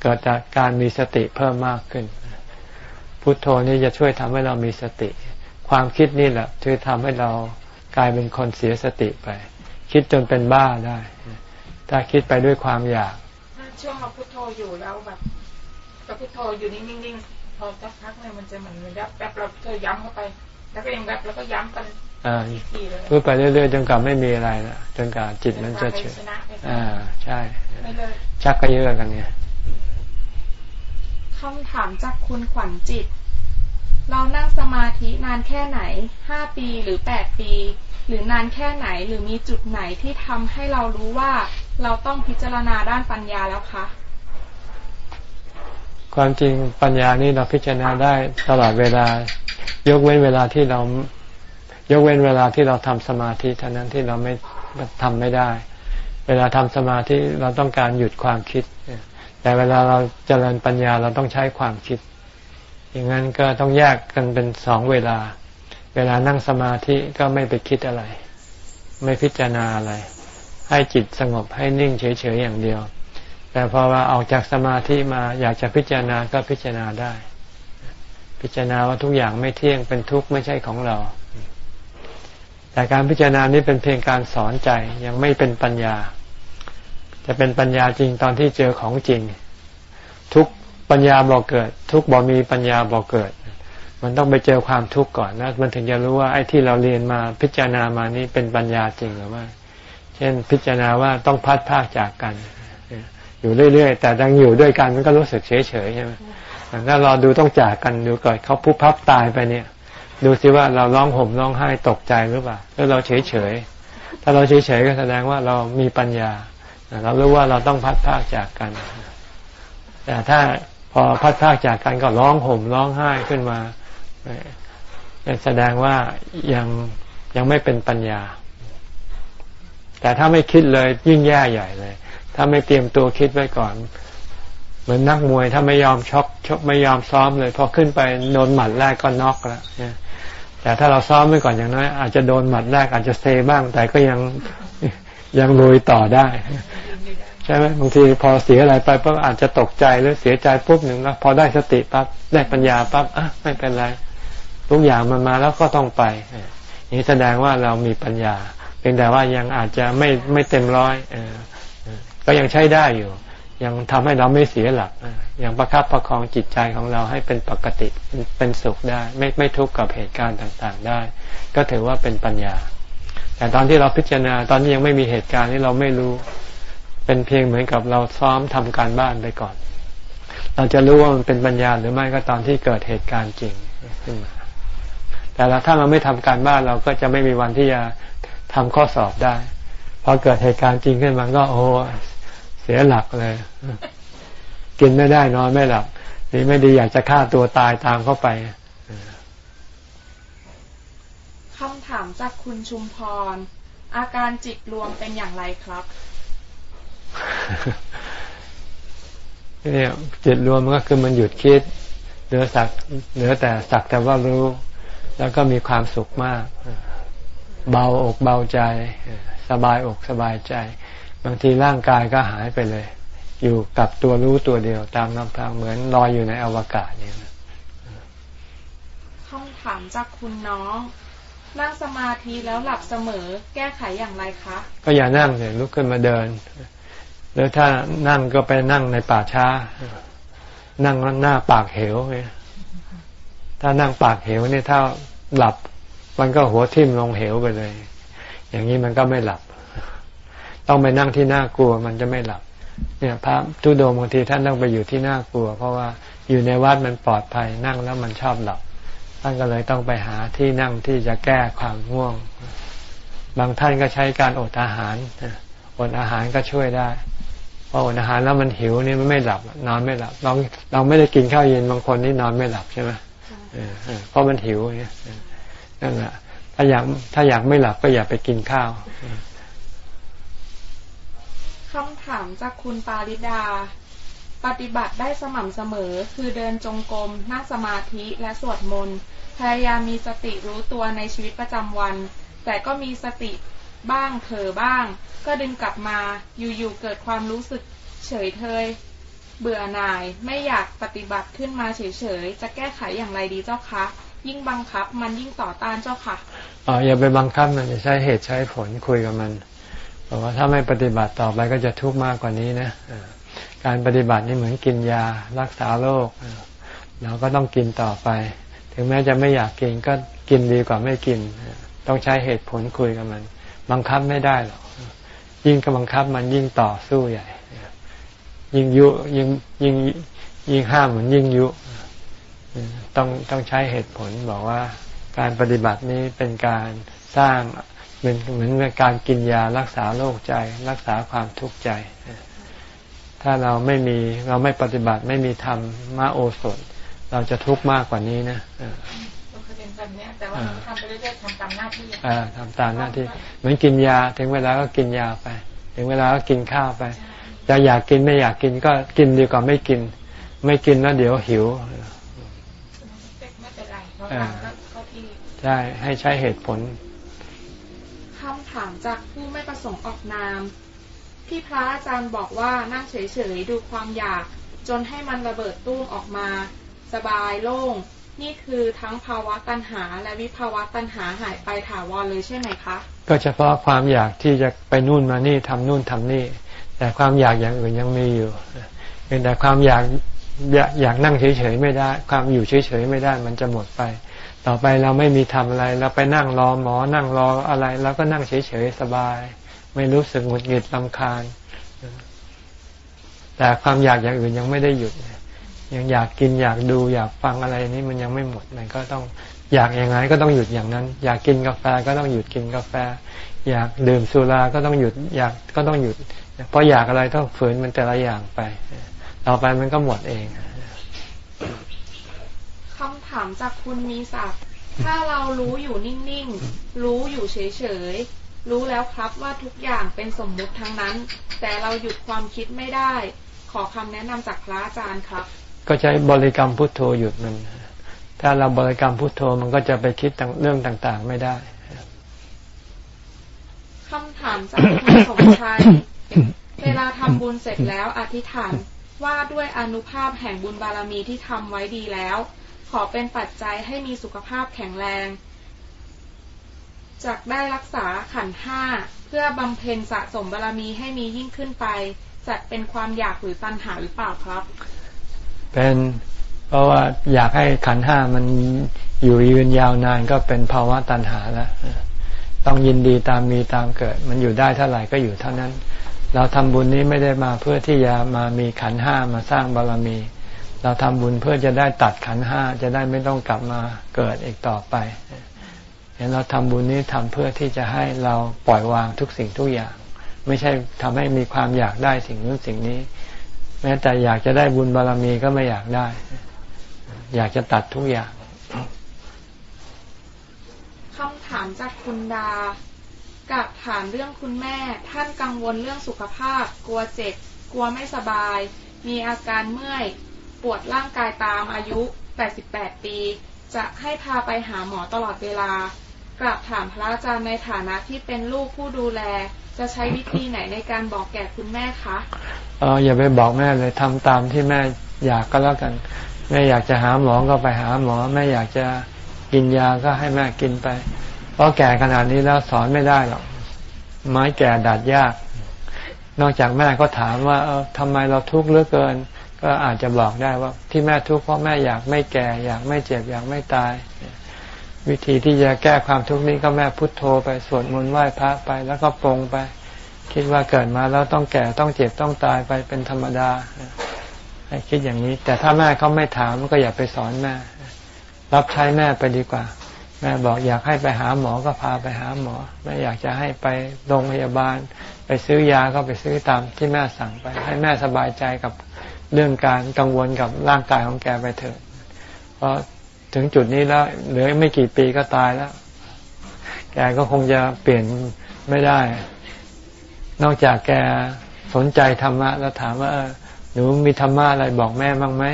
เกิดจากการมีสติเพิ่มมากขึ้น พุทโธนี่จะช่วยทำให้เรามีสติ ความคิดนี่แหละช่วยทำให้เรากลายเป็นคนเสียสติไป คิดจนเป็นบ้าได้ ถ้าคิดไปด้วยความอยาก ช่วงเราพุทโธอยู่แล้วแบบเราพุทโธอยู่นิ่งๆพอสักพักเนี่ยมันจะเหมือนแบบแบบเราเธอย้ำเข้าไป แล้วก็ยังแบบแล้วก็ย้ำกันอ่าอีกทีเลยพูดไปเรื่อยๆจนกว่าไม่มีอะไรนะจนกว่าจิตมันจะเฉยชนะไปอ่า ใช่ไม่เลยชักก็เยอะกันเนี่ยคำถามจากคุณขวัญจิต เรานั่งสมาธินานแค่ไหน ห้าปีหรือแปดปี หรือนานแค่ไหน หรือมีจุดไหนที่ทำให้เรารู้ว่า เราต้องพิจารณาด้านปัญญาแล้วคะความจริงปัญญานี่เราพิจารณาได้ตลอดเวลา ยกเว้นเวลาที่เรา ยกเว้นเวลาที่เราทำสมาธิเท่านั้นที่เราไม่ทำไม่ได้ เวลาทำสมาธิเราต้องการหยุดความคิด แต่เวลาเราเจริญปัญญาเราต้องใช้ความคิด อย่างนั้นก็ต้องแยกกันเป็นสองเวลา เวลานั่งสมาธิก็ไม่ไปคิดอะไร ไม่พิจารณาอะไร ให้จิตสงบให้นิ่งเฉยๆอย่างเดียว แต่พอว่าออกจากสมาธิมาอยากจะพิจารณาก็พิจารณาได้ พิจารณาว่าทุกอย่างไม่เที่ยงเป็นทุกข์ไม่ใช่ของเรา แต่การพิจารณานี้เป็นเพียงการสอนใจยังไม่เป็นปัญญา จะเป็นปัญญาจริงตอนที่เจอของจริง ทุกปัญญาบอกเกิด ทุกบ่มีปัญญาบอกเกิดมันต้องไปเจอความทุกข์ก่อนนะ มันถึงจะรู้ว่าไอ้ที่เราเรียนมาพิจารณามานี่เป็นปัญญาจริงหรือไม่ ช่นพิจารณาว่าต้องพัดพากจากกัน อยู่เรื่อยๆ แต่ยังอยู่ด้วยกันมันก็รู้สึกเฉยๆใช่ไหมถ้าเราดูต้องจากกันดูก่อนเขาพุพับตายไปเนี่ย ดูซิว่าเราร้องห่มร้องไห้ตกใจหรือเปล่าแล้วเราเฉยๆถ้าเราเฉยๆก็แสดงว่าเรามีปัญญา เรารู้ว่าเราต้องพัดพากจากกัน แต่ถ้าพอพัดพากจากกันก็ร้องห่มร้องไห้ขึ้นมาแสดงว่ายังยังไม่เป็นปัญญา แต่ถ้าไม่คิดเลยยิ่งแย่ใหญ่เลย ถ้าไม่เตรียมตัวคิดไว้ก่อน เหมือนนักมวยถ้าไม่ยอมชกชกไม่ยอมซ้อมเลยพอขึ้นไปโดนหมัดแรกก็น็อกแล้วแต่ถ้าเราซ้อมไว้ก่อนอย่างน้อยอาจจะโดนหมัดแรกอาจจะเซบ้าง แต่ก็ยังยังลุยต่อได้ใช่ไหมบางทีพอเสียอะไรไปก็อาจจะตกใจหรือเสียใจปุ๊บหนึ่งแล้วพอได้สติปั๊บได้ปัญญาปั๊บอะไม่เป็นไรทุกอย่างมันมาแล้วก็ต้องไปนี่แสดงว่าเรามีปัญญา เพียงแต่ว่ายังอาจจะไม่ไม่เต็มร้อยก็ยังใช้ได้อยู่ ยังทำให้เราไม่เสียหลักยังประคับประคองจิตใจของเราให้เป็นปกติเป็นสุขได้ ไม่ไม่ทุกข์กับเหตุการณ์ต่างๆได้ ก็ถือว่าเป็นปัญญา แต่ตอนที่เราพิจารณาตอนที่ยังไม่มีเหตุการณ์นี้เราไม่รู้ เป็นเพียงเหมือนกับเราซ้อมทำการบ้านไปก่อน เราจะรู้ว่ามันเป็นปัญญาหรือไม่ก็ตอนที่เกิดเหตุการณ์จริงขึ้นมาแต่เราถ้าเราไม่ทำการบ้านเราก็จะไม่มีวันที่จะ ทำข้อสอบได้ พอเกิดเหตุการณ์จริงขึ้นมาก็โอ้เสียหลักเลย กินไม่ได้นอนไม่หลับนี่ไม่ดีอยากจะฆ่าตัวตายตามเข้าไปคำถามจากคุณชุมพร อาการจิตรวมเป็นอย่างไรครับเนี่ยจิตรวมมันก็คือมันหยุดคิดเหลือสักเหลือแต่สักแต่ว่ารู้ แล้วก็มีความสุขมาก เบาอกเบาใจ สบายอกสบายใจ บางทีร่างกายก็หายไปเลย อยู่กับตัวรู้ตัวเดียวตามลำพังเหมือนลอยอยู่ในอวกาศเนี่ยคำถามจากคุณน้องนั่งสมาธิแล้วหลับเสมอแก้ไขอย่างไรคะ ก็อย่านั่งเลยลุกขึ้นมาเดิน หรือถ้านั่งก็ไปนั่งในป่าช้า นั่งหน้าปากเหวเนี่ยถ้านั่งปากเหวเนี่ยถ้าหลับ มันก็หัวทิ่มลงเหวไปเลย อย่างนี้มันก็ไม่หลับ ต้องไปนั่งที่น่ากลัวมันจะไม่หลับ เนี่ย พระทุดงบางทีท่านต้องไปอยู่ที่น่ากลัว เพราะว่าอยู่ในวัดมันปลอดภัยนั่งแล้วมันชอบหลับ ท่านก็เลยต้องไปหาที่นั่งที่จะแก้ความง่วง บางท่านก็ใช้การอดอาหารอดอาหารก็ช่วยได้พออดอาหารแล้วมันหิวนี่มันไม่หลับ นอนไม่หลับ เราเราไม่ได้กินข้าวเย็นบางคนนี่นอนไม่หลับใช่ไหมเพราะมันหิวเนี่ย นั่นแหละถ้าอยากถ้าอยากไม่หลับก็อย่าไปกินข้าวคำถามจากคุณปาริดา ปฏิบัติได้สม่ำเสมอ คือเดินจงกรมนั่งสมาธิและสวดมนต์พยายามมีสติรู้ตัวในชีวิตประจำวัน แต่ก็มีสติบ้างเผลอบ้าง ก็ดึงกลับมาอยู่ๆเกิดความรู้สึกเฉยเทยเบื่อหน่ายไม่อยากปฏิบัติขึ้นมาเฉยๆ จะแก้ไขอย่างไรดีเจ้าคะ ยิ่งบังคับ มันยิ่งต่อต้านเจ้าค่ะอ๋ออย่าไปบังคับมันจะใช้เหตุใช้ผลคุยกับมันบอกว่าถ้าไม่ปฏิบัติต่อไปก็จะทุกข์มากกว่านี้นะการปฏิบัตินี่เหมือนกินยารักษาโรคเราก็ต้องกินต่อไป ถึงแม้จะไม่อยากกินก็กินดีกว่าไม่กิน ต้องใช้เหตุผลคุยกับมัน บังคับไม่ได้หรอกยิ่งกำบังคับมันยิ่งต่อสู้ใหญ่ ยิ่งยุยิ่งยิ่งยิ่งห้ามเหมือนยิ่งยุ ต้องต้องใช้เหตุผลบอกว่าการปฏิบัตินี้เป็นการสร้างเป็นเหมือนการกินยารักษาโรคใจ รักษาความทุกข์ใจ ถ้าเราไม่มีเราไม่ปฏิบัติไม่มีธรรมมาโอสถ เราจะทุกข์มากกว่านี้นะเป็นแบบนี้แต่ว่าทำไปเรื่อยๆทำตามหน้าที่อ่าทำตามหน้าที่ เหมือนกินยาถึงเวลาก็กินยาไป ถึงเวลาก็กินข้าวไปจะอยากกินไม่อยากกินก็กินดีกว่าไม่กิน ไม่กินแล้วเดี๋ยวหิว ใช่ให้ใช้เหตุผลคำถามจากผู้ไม่ประสงค์ออกนามที่พระอาจารย์บอกว่านั่งเฉยๆดูความอยาก จนให้มันระเบิดตุ้มออกมา สบายโล่ง นี่คือทั้งภาวะตัณหาและวิภาวะตัณหาหายไปถาวรเลยใช่ไหมคะ ก็เฉพาะความอยากที่จะไปนู่นมานี่ทำนู่นทำนี่ แต่ความอยากอย่างอื่นยังมีอยู่เป็นแต่ความอยาก อยากอยากนั่งเฉยๆไม่ได้ ความอยู่เฉยๆไม่ได้ มันจะหมดไป ต่อไปเราไม่มีทำอะไร เราไปนั่งรอหมอ นั่งรออะไรเราก็นั่งเฉยๆสบาย ไม่รู้สึกหงุดหงิดลำคาญ แต่ความอยากอย่างอื่นยังไม่ได้หยุด ยังอยากกินอยากดูอยากฟังอะไรนี้มันยังไม่หมด มันก็ต้องอยากอย่างไรก็ต้องหยุดอย่างนั้น อยากกินกาแฟก็ต้องหยุดกินกาแฟ อยากดื่มสุราก็ต้องหยุด อยากก็ต้องหยุด เพราะอยากอะไรต้องฝืนมันแต่ละอย่างไป ต่อไปมันก็หมดเองคำถามจากคุณมีศักดิ์ถ้าเรารู้อยู่นิ่งๆ รู้อยู่เฉยๆ รู้แล้วครับว่าทุกอย่างเป็นสมมุติทั้งนั้น แต่เราหยุดความคิดไม่ได้ ขอคำแนะนำจากพระอาจารย์ครับ ก็ใช้บริกรรมพุทโธหยุดมัน ถ้าเราบริกรรมพุทโธมันก็จะไปคิดเรื่องต่างๆ ไม่ได้คำถามจากคุณสมชัยเวลาทำบุญเสร็จแล้วอธิษฐาน ว่าด้วยอนุภาพแห่งบุญบารมีที่ทำไว้ดีแล้ว ขอเป็นปัจจัยให้มีสุขภาพแข็งแรงจากได้รักษาขันห้าเพื่อบำเพ็ญสะสมบารรมีให้มียิ่งขึ้นไป จัดเป็นความอยากหรือตัณหาหรือเปล่าครับ เป็นเพราะว่าอยากให้ขันห้ามันอยู่ยืนยาวนานก็เป็นภาวะตัณหาแล้วต้องยินดีตามมีตามเกิด มันอยู่ได้เท่าไหร่ก็อยู่เท่านั้น เราทำบุญนี้ไม่ได้มาเพื่อที่จะมามีขันห้ามาสร้างบารรมี เราทำบุญเพื่อจะได้ตัดขันห้าจะได้ไม่ต้องกลับมาเกิดอีกต่อไปเห็นเราทำบุญนี้ทำเพื่อที่จะให้เราปล่อยวางทุกสิ่งทุกอย่าง ไม่ใช่ทำให้มีความอยากได้สิ่งนู้นสิ่งนี้ แม้แต่อยากจะได้บุญบารรมีก็ไม่อยากได้ อยากจะตัดทุกอย่างคำถามจากคุณดา กับถามเรื่องคุณแม่ ท่านกังวลเรื่องสุขภาพ กลัวเจ็บ กลัวไม่สบาย มีอาการเมื่อย ปวดร่างกายตามอายุ 88 ปี จะให้พาไปหาหมอตลอดเวลากราบถามพระอาจารย์ในฐานะที่เป็นลูกผู้ดูแล จะใช้วิธีไหนในการบอกแก่คุณแม่คะเอออย่าไปบอกแม่เลยทำตามที่แม่อยากก็แล้วกัน แม่อยากจะหาหมอก็ไปหาหมอ แม่อยากจะกินยาก็ให้แม่กินไป ราะแก่ขนาดนี้แล้วสอนไม่ได้หรอกไม้แก่ดัดยาก นอกจากแม่ก็ถามว่า เออทำไมเราทุกข์เหลือเกิน ก็อาจจะบอกได้ว่า ที่แม่ทุกข์เพราะแม่อยากไม่แก่ อยากไม่เจ็บอยากไม่ตาย วิธีที่จะแก้ความทุกข์นี้ก็แม่พุทโธไปสวดมนต์ไหว้พระไปแล้วก็ปรงไป คิดว่าเกิดมาแล้วต้องแก่ต้องเจ็บต้องตายไปเป็นธรรมดาให้คิดอย่างนี้ แต่ถ้าแม่เขาไม่ถามก็อย่าไปสอนแม่ รับใช้แม่ไปดีกว่า แม่บอกอยากให้ไปหาหมอก็พาไปหาหมอ แม่อยากจะให้ไปโรงพยาบาล ไปซื้อยาก็ไปซื้อตามที่แม่สั่งไป ให้แม่สบายใจกับเรื่องการกังวลกับร่างกายของแกไปเถอะ เพราะถึงจุดนี้แล้วเหลือไม่กี่ปีก็ตายแล้ว แกก็คงจะเปลี่ยนไม่ได้ นอกจากแกสนใจธรรมะ แล้วถามว่าหนูมีธรรมะอะไรบอกแม่บ้างไหม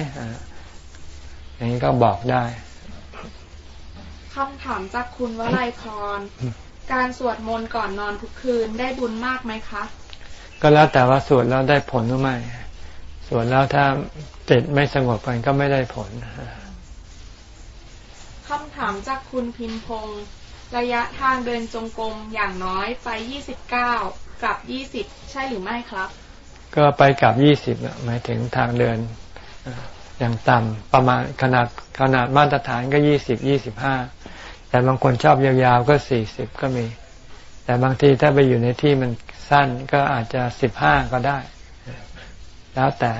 อย่างนี้ก็บอกได้ คำถามจากคุณวลัยพร การสวดมนต์ก่อนนอนทุกคืนได้บุญมากไหมคะ ก็แล้วแต่ว่าสวดแล้วได้ผลหรือไม่สวดแล้วถ้าจิตไม่สงบกันก็ไม่ได้ผลคำถามจากคุณพิมพงศ์ระยะทางเดินจงกรมอย่างน้อยไปยี่สิบเก้ากลับยี่สิบใช่หรือไม่ครับ ก็ไปกลับยี่สิบหมายถึงทางเดินอย่างต่ำประมาณขนาดขนาดมาตรฐานก็ยี่สิบยี่สิบห้า แต่บางคนชอบยาวๆก็สี่สิบก็มี แต่บางทีถ้าไปอยู่ในที่มันสั้นก็อาจจะสิบห้าก็ได้ แล้วแต่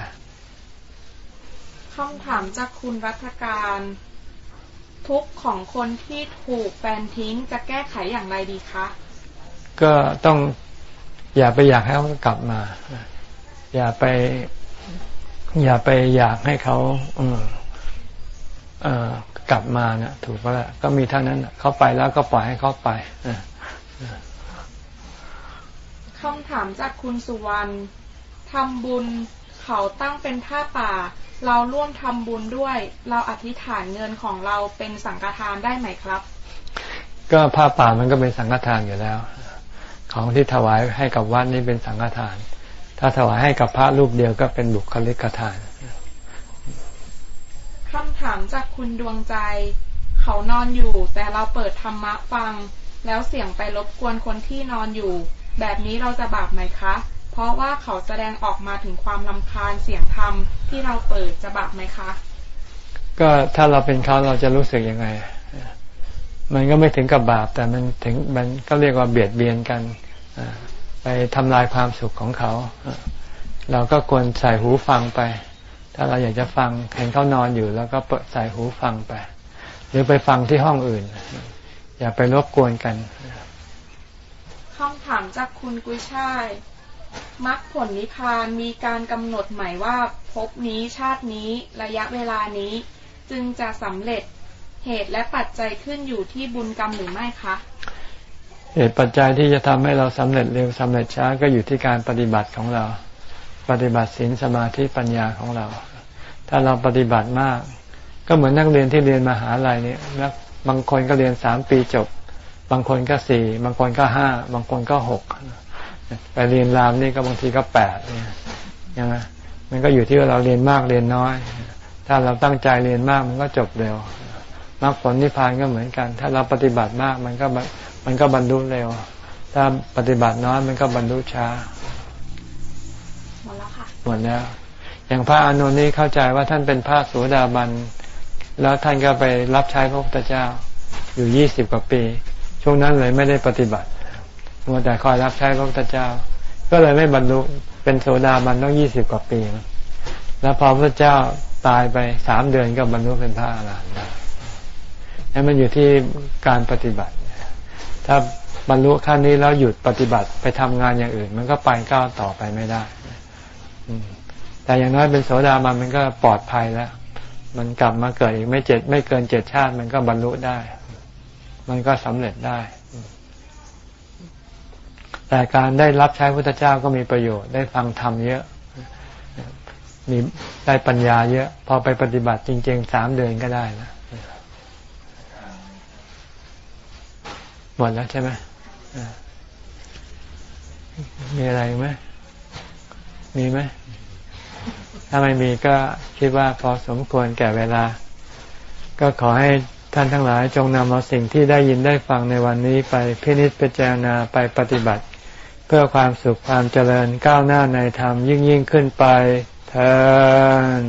คำถามจากคุณรัฐการทุกของคนที่ถูกแฟนทิ้งจะแก้ไขอย่างไรดีคะ ก็ต้องอย่าไปอยากให้เขากลับมา อย่าไป อย่าไปอยากให้เขาเออเออ กลับมานะถูกแล้วก็มีเท่านั้นเขาไปแล้วก็ปล่อยให้เขาไปคำถามจากคุณสุวรรณทำบุญเขาตั้งเป็นผ้าป่า เราร่วมทำบุญด้วย เราอธิษฐานเงินของเราเป็นสังฆทานได้ไหมครับ ก็ผ้าป่ามันก็เป็นสังฆทานอยู่แล้ว ของที่ถวายให้กับวัดนี่เป็นสังฆทาน ถ้าถวายให้กับพระรูปเดียวก็เป็นบุคลิกทานคำ ถามจากคุณดวงใจ เขานอนอยู่ แต่เราเปิดธรรมะฟัง แล้วเสียงไปรบกวนคนที่นอนอยู่ แบบนี้เราจะบาปไหมคะ เพราะว่าเขาแสดงออกมาถึงความลำคาญเสียงธรรมที่เราเปิดจะบาปไหมคะ ก็ถ้าเราเป็นเขาเราจะรู้สึกยังไง มันก็ไม่ถึงกับบาป แต่มันถึงมันก็เรียกว่าเบียดเบียนกันไปทำลายความสุขของเขา เราก็ควรใส่หูฟังไป ถ้าเราอยากจะฟังเห็นเขานอนอยู่ แล้วก็เปิดใส่หูฟังไป หรือไปฟังที่ห้องอื่น อย่าไปรบกวนกันคำถามจากคุณกุยช่ายมรรคผลนิพพานมีการกำหนดหมายว่าพบนี้ชาตินี้ระยะเวลานี้ จึงจะสำเร็จเหตุและปัจจัยขึ้นอยู่ที่บุญกรรมหรือไม่คะเหตุปัจจัยที่จะทำให้เราสำเร็จเร็วสำเร็จช้าก็อยู่ที่การปฏิบัติของเรา ปฏิบัติศีลสมาธิปัญญาของเรา ถ้าเราปฏิบัติมาก ก็เหมือนนักเรียนที่เรียนมหาลัยเนี่นักบางคนก็เรียนสามปีจบ บางคนก็สี่บางคนก็ห้าบางคนก็หกไปเรียนรามนี่ก็บางทีก็แปดเนี่ยยังไงมันก็อยู่ที่ว่าเราเรียนมากเรียนน้อย ถ้าเราตั้งใจเรียนมากมันก็จบเร็วมรรคผลนิพพานก็เหมือนกัน ถ้าเราปฏิบัติมากมันก็มันก็บรรลุเร็ว ถ้าปฏิบัติน้อยมันก็บรรลุช้า หมดแล้ว อย่างพระอานนท์นี้เข้าใจว่าท่านเป็นพระสุดาบัน แล้วท่านก็ไปรับใช้พระพุทธเจ้า อยู่ยี่สิบกว่าปี ช่วงนั้นเลยไม่ได้ปฏิบัติมัวแต่คอยรับใช้พระพุทธเจ้า ก็เลยไม่บรรลุเป็นโสดาบันต้องยี่สิบกว่าปี แล้วพอพระเจ้าตายไปสามเดือนก็บรรลุเป็นพระอรหันต์ได้มันอยู่ที่การปฏิบัติ ถ้าบรรลุขั้นนี้แล้วหยุดปฏิบัติไปทำงานอย่างอื่น มันก็ไปก้าวต่อไปไม่ได้ แต่อย่างน้อยเป็นโสดาบันมันก็ปลอดภัยแล้ว มันกลับมาเกิดอีกไม่เจ็ดไม่เกินเจ็ดชาติมันก็บรรลุได้ มันก็สำเร็จได้ แต่การได้รับใช้พุทธเจ้าก็มีประโยชน์ได้ฟังธรรมเยอะ มีได้ปัญญาเยอะ พอไปปฏิบัติจริงๆสามเดือนก็ได้นะหมดแล้วใช่ไหมมีอะไรไหม มีไหมถ้าไม่มีก็คิดว่าพอสมควรแก่เวลา ก็ขอให้ท่านทั้งหลายจงนำเอาสิ่งที่ได้ยินได้ฟังในวันนี้ไปพินิจพิจารณาไปปฏิบัติ เพื่อความสุขความเจริญก้าวหน้าในธรรมยิ่งยิ่งขึ้นไปเธอ